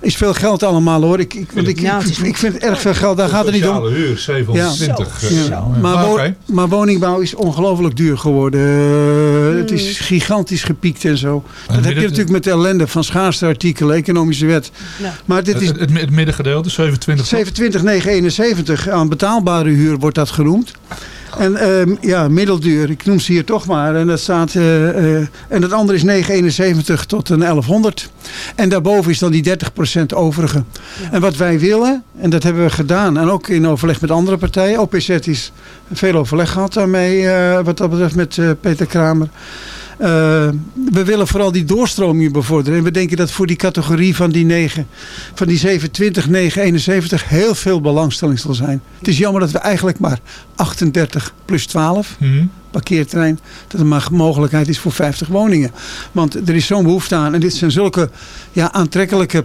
is veel geld allemaal hoor. Ik, ik, want ik, Ja, het ik, is ik vind het erg veel geld, daar gaat het niet om. Sociale huur, 720. Ja. eh, Ja. Maar, wo- maar woningbouw is ongelooflijk duur geworden. Eh, Het is gigantisch gepiekt en zo. Dat heb je midden- natuurlijk met de ellende van schaarste artikelen, economische wet. Maar dit is Het, het, het middengedeelte, 27. 27,971 aan betaalbare huur wordt dat genoemd. En ehm, ja, middelduur, ik noem ze hier toch maar. En dat, staat, eh, eh, en dat andere is 971 tot een 1100. En daarboven is dan die 30% overige. En wat wij willen, en dat hebben we gedaan. En ook in overleg met andere partijen. OPZ is veel overleg gehad daarmee, eh, wat dat betreft met Peter Kramer. Eh, we willen vooral die doorstroming bevorderen. En we denken dat voor die categorie van die 9, van die 720, 971 heel veel belangstelling zal zijn. Het is jammer dat we eigenlijk maar 38 plus 12 parkeerterrein, dat er maar mogelijkheid is voor 50 woningen. Want er is zo'n behoefte aan. En dit zijn zulke ja, aantrekkelijke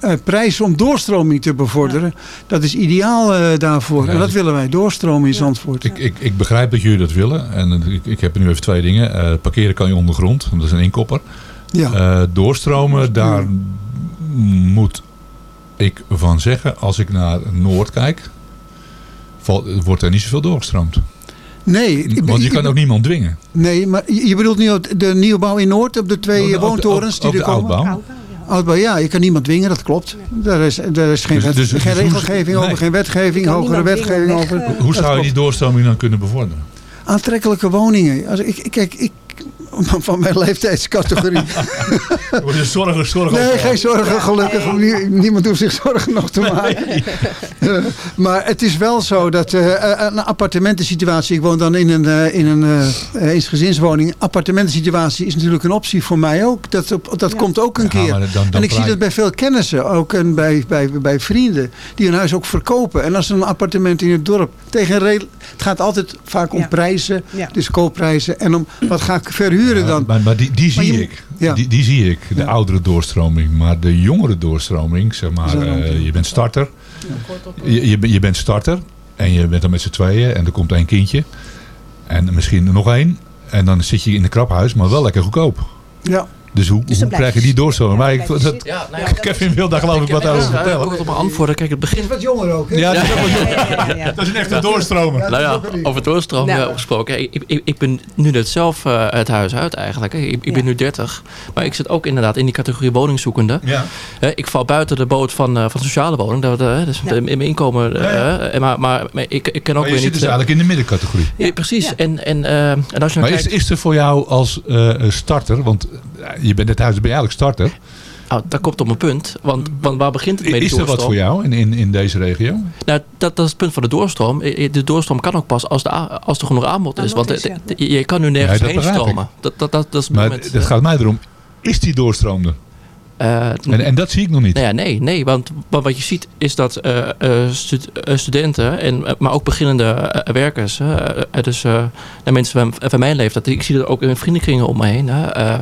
eh, prijzen om doorstroming te bevorderen. Dat is ideaal eh, daarvoor. Ja, en dat willen wij doorstromen in Zandvoort. Ik, ik, ik begrijp dat jullie dat willen. En eh, ik, ik heb er nu even twee dingen. Eh, parkeren kan je ondergrond. Dat is een inkopper. Ja. Eh, doorstromen, daar moet ik van zeggen. Als ik naar Noord kijk. val- wordt er niet zoveel doorgestroomd. Nee, Want je ik- kan ook niemand dwingen. Nee, maar je bedoelt nu op de nieuwbouw in Noord, op de twee op de- woontorens op- die op er de komen? oudbouw. Oudbouw, ja, je kan niemand dwingen, dat klopt. Daar is, daar is geen, Dus- wet- dus- geen dus regelgeving over, geen wetgeving, hogere wetgeving over. eh, Hoe Dat zou je die doorstroming dan kunnen bevorderen? Aantrekkelijke woningen. Als ik- kijk, ik, van mijn leeftijdscategorie. Word je zorgen, zorgen Nee, geen zorgen, gelukkig. Nie- Niemand hoeft zich zorgen nog te maken. Eh, maar het is wel zo dat eh, eh, een appartementensituatie... Ik woon dan in een, eh, in een eensgezinswoning. Appartementensituatie is natuurlijk een optie voor mij ook. Dat, dat komt ook een Ja, keer. maar dan- dan en ik zie dat bij veel kennissen. Ook en bij, bij, bij vrienden. Die hun huis ook verkopen. En als er een appartement in het dorp... Tegen een het gaat altijd vaak om Ja. prijzen. Ja. Dus koopprijzen. En om wat ga ik verhuren Ja, dan? Maar, maar die, die Maar zie je- ik. ja. Die, die zie ik. De Ja. oudere doorstroming. Maar de jongere doorstroming, zeg maar, eh, je bent starter. Je, je, bent- je bent starter. En je bent dan met z'n tweeën. En er komt één kindje. En misschien nog één. En dan zit je in een kraphuis, maar wel lekker goedkoop. Ja. Dus hoe, Dus hoe krijg je je die doorstroming? Maar ik, je dat. Ja, nou ja, Kevin wil daar geloof ik wat over Ja, ik vertellen. wil het op mijn antwoorden. Kijk, het begint Wat jonger ook, hè? Ja, dat is ook wel- Ja, ja, ja. dat is een echte doorstromer. Nou ja, over doorstromen Nou. eh, gesproken. Ik, ik, ik ben nu net zelf eh, het huis uit eigenlijk. Ik, ik ben Ja. nu 30. Maar ik zit ook inderdaad in die categorie woningzoekende. Ja. Hè, ik val buiten de boot van, eh, van sociale woning. Dat, dus in mijn inkomen. Ja, ja. maar, maar, maar ik, ik ken ook Maar je weer zit niet... dus eigenlijk in de middencategorie. ja, precies. En, en, eh, en als je dan Maar is, is er voor jou als eh, starter, want je bent net huis, ben je eigenlijk starter. Oh, daar komt op mijn punt. Want, want waar begint het mee? Is er wat voor jou in, in, in deze regio? Nou, dat, dat is het punt van de doorstroom. De doorstroom kan ook pas als, de, als er genoeg aanbod is. Want is, ja. je, je kan nu nergens Ja, dat heen stromen. Dat, dat, dat, dat is het Maar moment, het gaat mij erom, is die doorstroom er? eh, En, en dat zie ik nog niet. Nou ja, nee, nee want, want wat je ziet is dat eh, eh, stu- studenten, en, maar ook beginnende werkers, dus eh, de mensen van, van mijn leeftijd, ik zie dat ook in vriendenkringen om me heen, eh,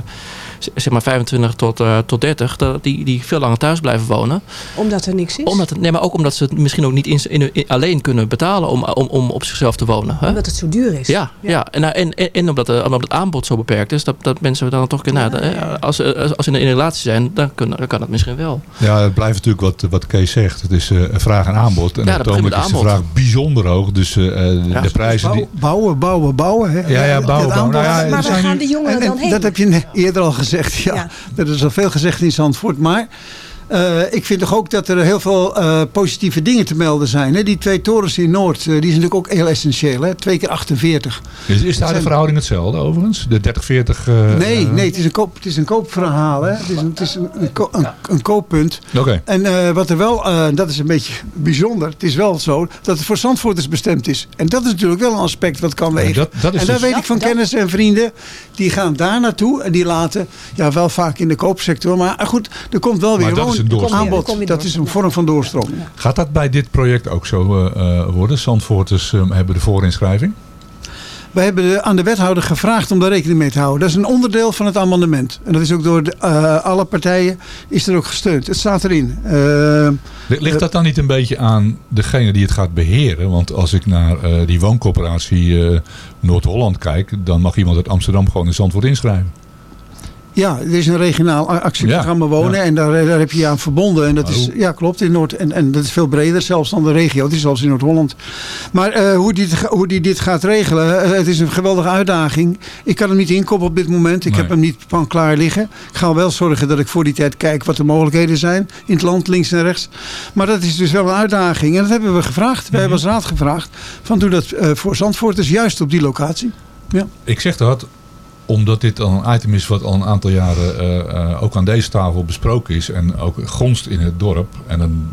zeg maar 25 tot, eh, tot 30, dat die, die veel langer thuis blijven wonen. Omdat er niks is. Omdat, het- nee, maar ook omdat ze het misschien ook niet in, in, in- alleen kunnen betalen om, om, om op zichzelf te wonen. Hè? Omdat het zo duur is. Ja, ja. En, nou, en, en, en omdat, eh, omdat het aanbod zo beperkt is, dat, dat mensen dan toch kunnen. nou, eh, als, ze- als ze in een relatie zijn, dan, kunnen, dan kan het misschien wel. Ja, het blijft natuurlijk wat, wat Kees zegt. Het is eh, vraag en aanbod. En Ja, op dat het is de aanbod. vraag bijzonder hoog. Dus eh, eh, de, Ja. de prijzen. Bouw- Bouwen, bouwen, bouwen. Hè. Ja, ja, bouwen. Nou ja, Maar er waar zijn gaan de jongeren En- dan heen? Dat heb je eerder al gezegd. Ja. Ja. Er is al veel gezegd in Zandvoort. Maar eh, ik vind toch ook dat er heel veel eh, positieve dingen te melden zijn. Hè? Die twee torens in Noord, eh, die zijn natuurlijk ook heel essentieel. Hè? Twee keer 48. Is, is daar de verhouding hetzelfde overigens? De 30-40? eh, Nee, nee het, is een koop, het is een koopverhaal. Hè? Het is een, het is een, een, ko- een, een kooppunt. Oké. En eh, wat er wel, eh, dat is een beetje bijzonder. Het is wel zo dat het voor Zandvoorters bestemd is. En dat is natuurlijk wel een aspect wat kan wegen. dat- dat is en daar dus- weet ik van kennissen en vrienden. Die gaan daar naartoe. En die laten, ja wel vaak in de koopsector. Maar goed, er komt wel weer woon- is een doorstroom. aanbod. Dat is een vorm van doorstroom. Gaat dat bij dit project ook zo eh, eh, worden? Zandvoorters eh, hebben de voorinschrijving? Wij hebben de- aan de wethouder gevraagd om daar rekening mee te houden. Dat is een onderdeel van het amendement. En dat is ook door de, eh, alle partijen is er ook gesteund. Het staat erin. Ligt dat dan niet een beetje aan degene die het gaat beheren? Want als ik naar eh, die wooncoöperatie eh, Noord-Holland kijk... dan mag iemand uit Amsterdam gewoon in Zandvoort inschrijven. Ja, er is een regionaal actieprogramma wonen en daar, daar heb je je aan verbonden. En dat is, ja, klopt, in Noord. En, en dat is veel breder zelfs dan de regio. Het is zelfs in Noord-Holland. Maar eh, hoe, ga- hoe die dit gaat regelen, eh, het is een geweldige uitdaging. Ik kan hem niet inkopen op dit moment. Ik Nee. heb hem niet van klaar liggen. Ik ga wel zorgen dat ik voor die tijd kijk wat de mogelijkheden zijn in het land, links en rechts. Maar dat is dus wel een uitdaging. En dat hebben we gevraagd. Mhm. Wij hebben als raad gevraagd. Van doe dat eh, voor Zandvoort, dus juist op die locatie. Ja. Ik zeg dat omdat dit al een item is wat al een aantal jaren eh, eh, ook aan deze tafel besproken is. En ook gonst in het dorp. En dan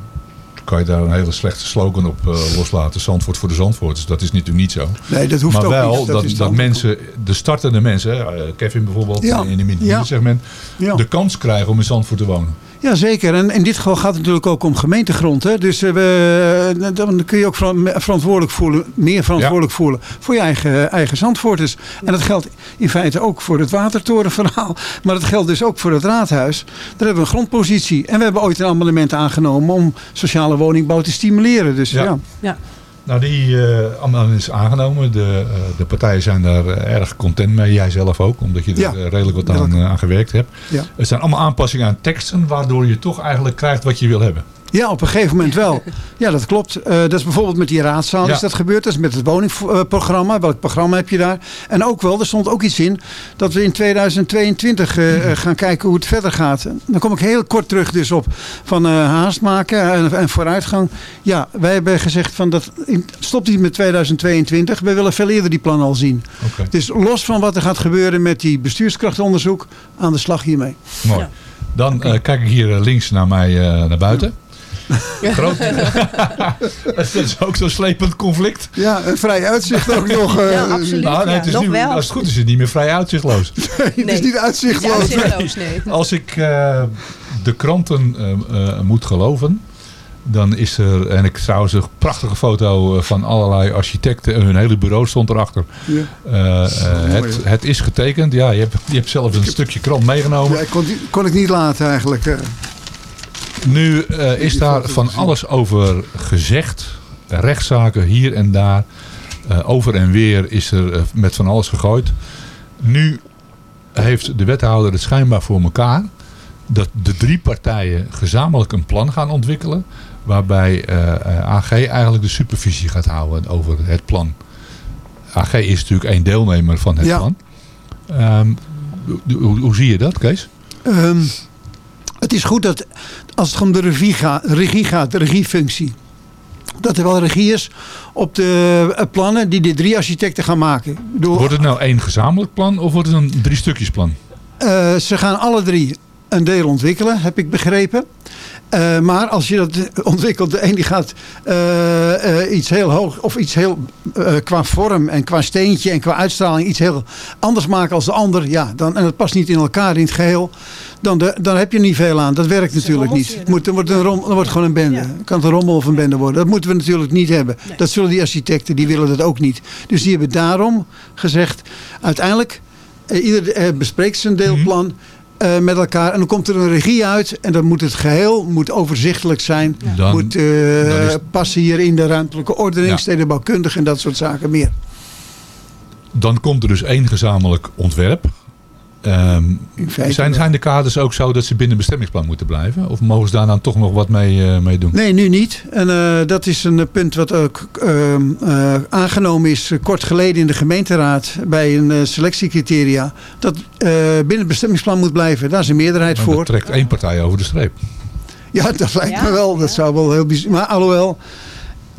kan je daar een hele slechte slogan op eh, loslaten. Zandvoort voor de Zandvoorters. Dat is natuurlijk niet zo. Nee, dat hoeft maar ook wel niet. Dat dat, dat, mensen, de startende mensen, Kevin bijvoorbeeld Ja. in het Ja. segment, Ja. de kans krijgen om in Zandvoort te wonen. Ja, zeker. En in dit geval gaat het natuurlijk ook om gemeentegrond. Hè? Dus eh, we, dan kun je ook veran- verantwoordelijk voelen, meer verantwoordelijk voelen voor je eigen, eigen zandvoorters. En dat geldt in feite ook voor het watertorenverhaal. Maar dat geldt dus ook voor het raadhuis. Daar hebben we een grondpositie. En we hebben ooit een amendement aangenomen om sociale woningbouw te stimuleren. Dus ja. Ja. Ja. Nou, die amendement is aangenomen. De, eh, de partijen zijn daar eh, erg content mee. Jij zelf ook, omdat je er Ja. redelijk wat aan, aan gewerkt hebt. Ja. Er zijn allemaal aanpassingen aan teksten, waardoor je toch eigenlijk krijgt wat je wil hebben. Ja, op een gegeven moment wel. Ja, dat klopt. Eh, dat is bijvoorbeeld met die raadzaal Ja. is dat gebeurd. Dat is met het woningprogramma. Welk programma heb je daar? En ook wel, er stond ook iets in dat we in 2022 eh, eh, gaan kijken hoe het verder gaat. Dan kom ik heel kort terug dus op van eh, haast maken en, en vooruitgang. Ja, wij hebben gezegd van dat in- stop niet met 2022. We willen veel eerder die plannen al zien. Oké. Dus los van wat er gaat gebeuren met die bestuurskrachtonderzoek, aan de slag hiermee. Mooi. Dan eh, kijk ik hier links naar mij eh, naar buiten. Groot. dat is ook zo'n slepend conflict. Ja, een vrij uitzicht ook nog. eh, Ja, absoluut. Nou, nee, het is nu, wel. als het goed is, is het niet meer vrij uitzichtloos. Het is niet uitzichtloos. Niet uitzichtloos, nee. Als ik eh, de kranten eh, eh, moet geloven, dan is er, en ik trouwens een prachtige foto eh, van allerlei architecten en hun hele bureau stond erachter. Ja. Eh, eh, het, het is getekend. Ja, je hebt, je hebt zelf een stukje krant meegenomen. Ja, ik kon, kon ik niet laten eigenlijk. Nu eh, is daar van alles over gezegd. Rechtszaken hier en daar. Eh, over en weer is er eh, met van alles gegooid. Nu heeft de wethouder het schijnbaar voor elkaar. Dat de drie partijen gezamenlijk een plan gaan ontwikkelen. Waarbij AG eigenlijk de supervisie gaat houden over het plan. AG is natuurlijk één deelnemer van het Ja. plan. Ehm, hoe, zie je dat, Kees? Ehm, het is goed dat als het om de regie gaat, regie gaat, de regiefunctie. Dat er wel regie is op de eh, plannen die de drie architecten gaan maken. Wordt het nou één gezamenlijk plan of wordt het een drie stukjes plan? Eh, ze gaan alle drie een deel ontwikkelen, heb ik begrepen. Eh, maar als je dat ontwikkelt, de een die gaat eh, eh, iets heel hoog of iets heel eh, qua vorm en qua steentje en qua uitstraling iets heel anders maken als de ander. Ja, dan, en dat past niet in elkaar in het geheel. Dan, de, dan heb je niet veel aan. Dat werkt natuurlijk niet. Het moet, dan, wordt een rom, dan wordt het gewoon een bende. Kan het een rommel of een bende worden. Dat moeten we natuurlijk niet hebben. Dat zullen die architecten, die willen dat ook niet. Dus die hebben daarom gezegd, uiteindelijk, eh, ieder bespreekt zijn deelplan eh, met elkaar. En dan komt er een regie uit. En dan moet het geheel moet overzichtelijk zijn. Dan- moet eh, is- passen hier in de ruimtelijke ordening, Ja. stedenbouwkundig en dat soort zaken meer. Dan komt er dus één gezamenlijk ontwerp. Ehm, feite zijn, zijn de kaders ook zo dat ze binnen bestemmingsplan moeten blijven? Of mogen ze daar dan toch nog wat mee, eh, mee doen? Nee, nu niet. En eh, dat is een eh, punt wat ook ehm, eh, aangenomen is kort geleden in de gemeenteraad bij een selectiecriteria. Dat eh, binnen het bestemmingsplan moet blijven. Daar is een meerderheid Maar voor. dat trekt één partij over de streep. Ja, dat lijkt me wel. Dat zou wel heel bijzonder. Maar alhoewel.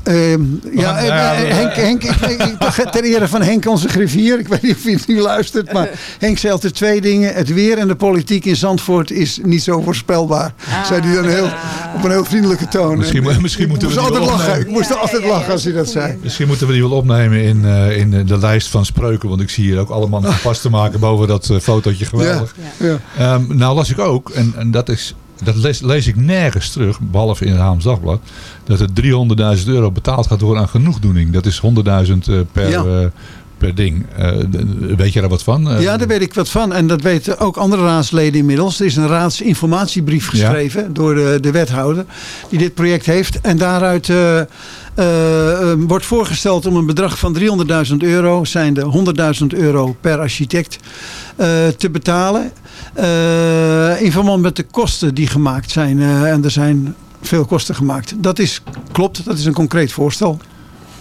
Ehm, ja, gaan- Henk, Henk, ik, ik- ter ere van Henk, onze griffier. Ik weet niet of hij het nu luistert. Maar Henk zei altijd twee dingen. Het weer en de politiek in Zandvoort is niet zo voorspelbaar. Zei hij dan heel, op een heel vriendelijke toon. Misschien, En, eh, misschien moeten ik we moest die wel altijd lachen. Ik opnemen. moest altijd lachen als hij dat zei. Misschien moeten we die wel opnemen in, eh, in de lijst van spreuken. Want ik zie hier ook allemaal een pas te maken boven dat fotootje. Geweldig. Ja, ja. Ehm, nou las ik ook, en, en dat, is, dat lees, lees ik nergens terug, behalve in het Haams Dagblad, dat er 300.000 euro betaald gaat worden aan genoegdoening. Dat is 100.000 eh, per, Ja. eh, per ding. Eh, weet je daar wat van? Ja, daar weet ik wat van. En dat weten ook andere raadsleden inmiddels. Er is een raadsinformatiebrief geschreven door de, de wethouder die dit project heeft. En daaruit wordt voorgesteld om een bedrag van 300.000 euro, zijnde 100.000 euro per architect, te betalen. Eh, in verband met de kosten die gemaakt zijn. eh, en er zijn veel kosten gemaakt. Dat is, klopt, dat is een concreet voorstel.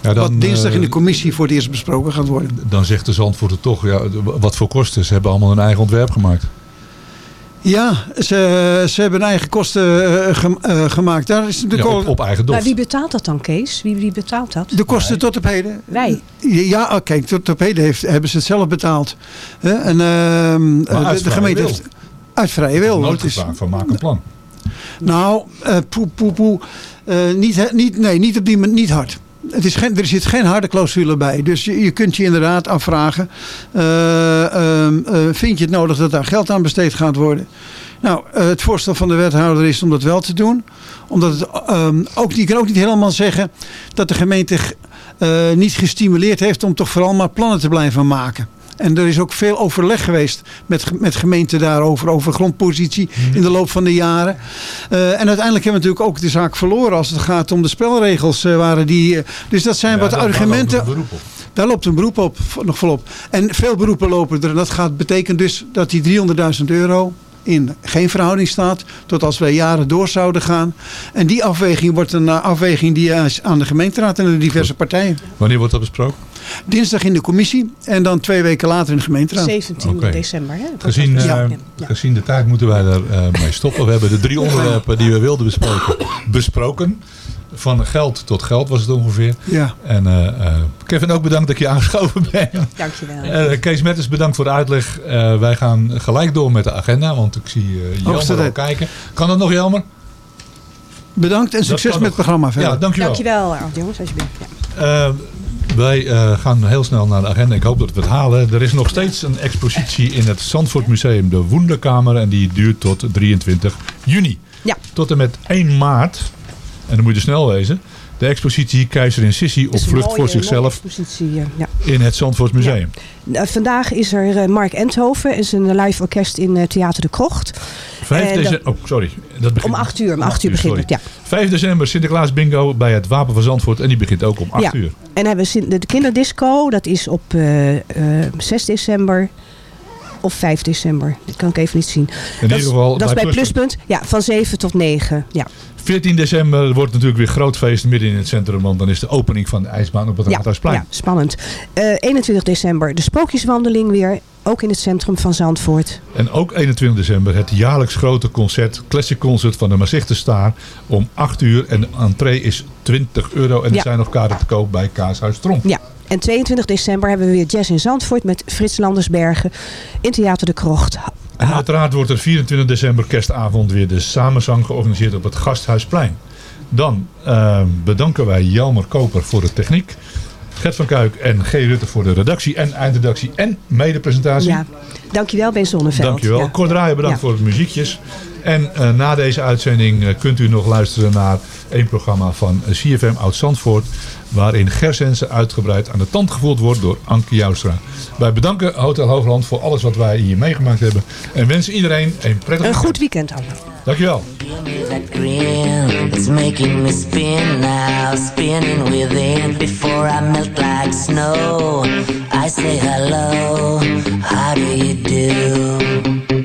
Ja, dan, wat dinsdag in de eh, commissie voor het eerst besproken gaat worden. Dan zegt de Zandvoorter toch, ja, wat voor kosten? Ze hebben allemaal hun eigen ontwerp gemaakt. Ja, ze, ze hebben eigen kosten eh, eh, gemaakt. Daar is de Ja, op, op eigen Maar dof. wie betaalt dat dan, Kees? Wie, wie betaalt dat? De kosten tot op heden? Wij. Ja, oh, kijk, tot op heden heeft, hebben ze het zelf betaald. Hè, En, ehm, Maar de, uit de vrije gemeente wil. heeft uit vrije wil. Nooit gevraagd van maak een plan. Nou, eh poe, poe, poe. Eh, niet, niet, nee, niet op die manier, niet hard. Het is geen, er zit geen harde clausule bij. Dus je, je kunt je inderdaad afvragen. eh, ehm, eh, vind je het nodig dat daar geld aan besteed gaat worden? Nou, eh, het voorstel van de wethouder is om dat wel te doen. Omdat het ehm, ook, je kan ook niet helemaal zeggen dat de gemeente niet gestimuleerd heeft om toch vooral maar plannen te blijven maken. En er is ook veel overleg geweest met, met gemeenten daarover, over grondpositie in de loop van de jaren. Eh, en uiteindelijk hebben we natuurlijk ook de zaak verloren als het gaat om de spelregels. eh, waren die, eh, dus dat zijn Ja, wat daar- daar loopt argumenten. Daar loopt een beroep op, nog volop. En veel beroepen lopen er. En dat gaat, betekent dus dat die 300.000 euro in geen verhouding staat tot als wij jaren door zouden gaan. En die afweging wordt een afweging die aan de gemeenteraad en de diverse partijen. Wanneer wordt dat besproken? Dinsdag in de commissie en dan twee weken later in de gemeenteraad. 17 Oké. december. Hè? Gezien, eh, ja. gezien de tijd moeten wij er eh, mee stoppen. We hebben de drie onderwerpen die we wilden bespreken besproken. Van geld tot geld was het ongeveer. Ja. En eh, eh, Kevin ook bedankt dat je aangeschoven bent. Dankjewel. Eh, Kees Metters bedankt voor de uitleg. Eh, wij gaan gelijk door met de agenda. Want ik zie eh Jelmer al kijken. Kan dat nog Jelmer? Bedankt en Dat succes met het programma verder. Ja, dankjewel. Dankjewel, Art, jongens, alsjeblieft. Ja. Wij eh, gaan heel snel naar de agenda. Ik hoop dat we het halen. Er is nog steeds een expositie in het Zandvoort Museum, de Wonderkamer. En die duurt tot 23 juni. Ja. Tot en met 1 maart. En dan moet je snel wezen. De expositie Keizerin Sissi op vlucht mooie- voor zichzelf eh, ja. in het Zandvoort Museum. Uh, vandaag is er uh, Mark Endhoven, is een live orkest in uh, Theater de Krocht. 5 En december, oh sorry. Dat begint, Om 8 uur, om 8 uur begint het, ja. 5 december Sinterklaas bingo bij het Wapen van Zandvoort. En die begint ook om 8 ja. uur. En hebben we de, de kinderdisco, dat is op uh, 6 december of 5 december. Dat kan ik even niet zien. In dat ieder geval is, dat is bij bij Pluspunt. Ja, van 7 tot 9. Ja. 14 december wordt natuurlijk weer groot feest midden in het centrum. Want dan is de opening van de ijsbaan op het Ja, Raadhuisplein. ja, spannend. Uh, 21 december de sprookjeswandeling weer. Ook in het centrum van Zandvoort. En ook 21 december het jaarlijks grote concert, Classic Concert van de Maastrichter Staar. Om 8 uur en de entree is 20 euro. En er Ja. zijn nog kaarten te koop bij Kaashuis Tromp. Ja. En 22 december hebben we weer jazz in Zandvoort met Frits Landersbergen in Theater de Krocht. En uiteraard wordt er 24 december kerstavond weer de samenzang georganiseerd op het Gasthuisplein. Dan uh, bedanken wij Jelmer Koper voor de techniek. Gert van Kuik en G. Rutte voor de redactie en eindredactie en medepresentatie. Ja, dankjewel Ben Zonneveld. Dankjewel. Ja. Kort Draaien bedankt Ja. voor het muziekjes. En uh, na deze uitzending uh, kunt u nog luisteren naar een programma van uh, CFM Oud-Zandvoort. Waarin Gersense uitgebreid aan de tand gevoeld wordt door Anke Joustra. Wij bedanken Hotel Hoogland voor alles wat wij hier meegemaakt hebben. En wensen iedereen een prettig Een goed weekend allemaal. Dankjewel. that grin It's making me spin now Spinning within Before I melt like snow I say hello How do you do?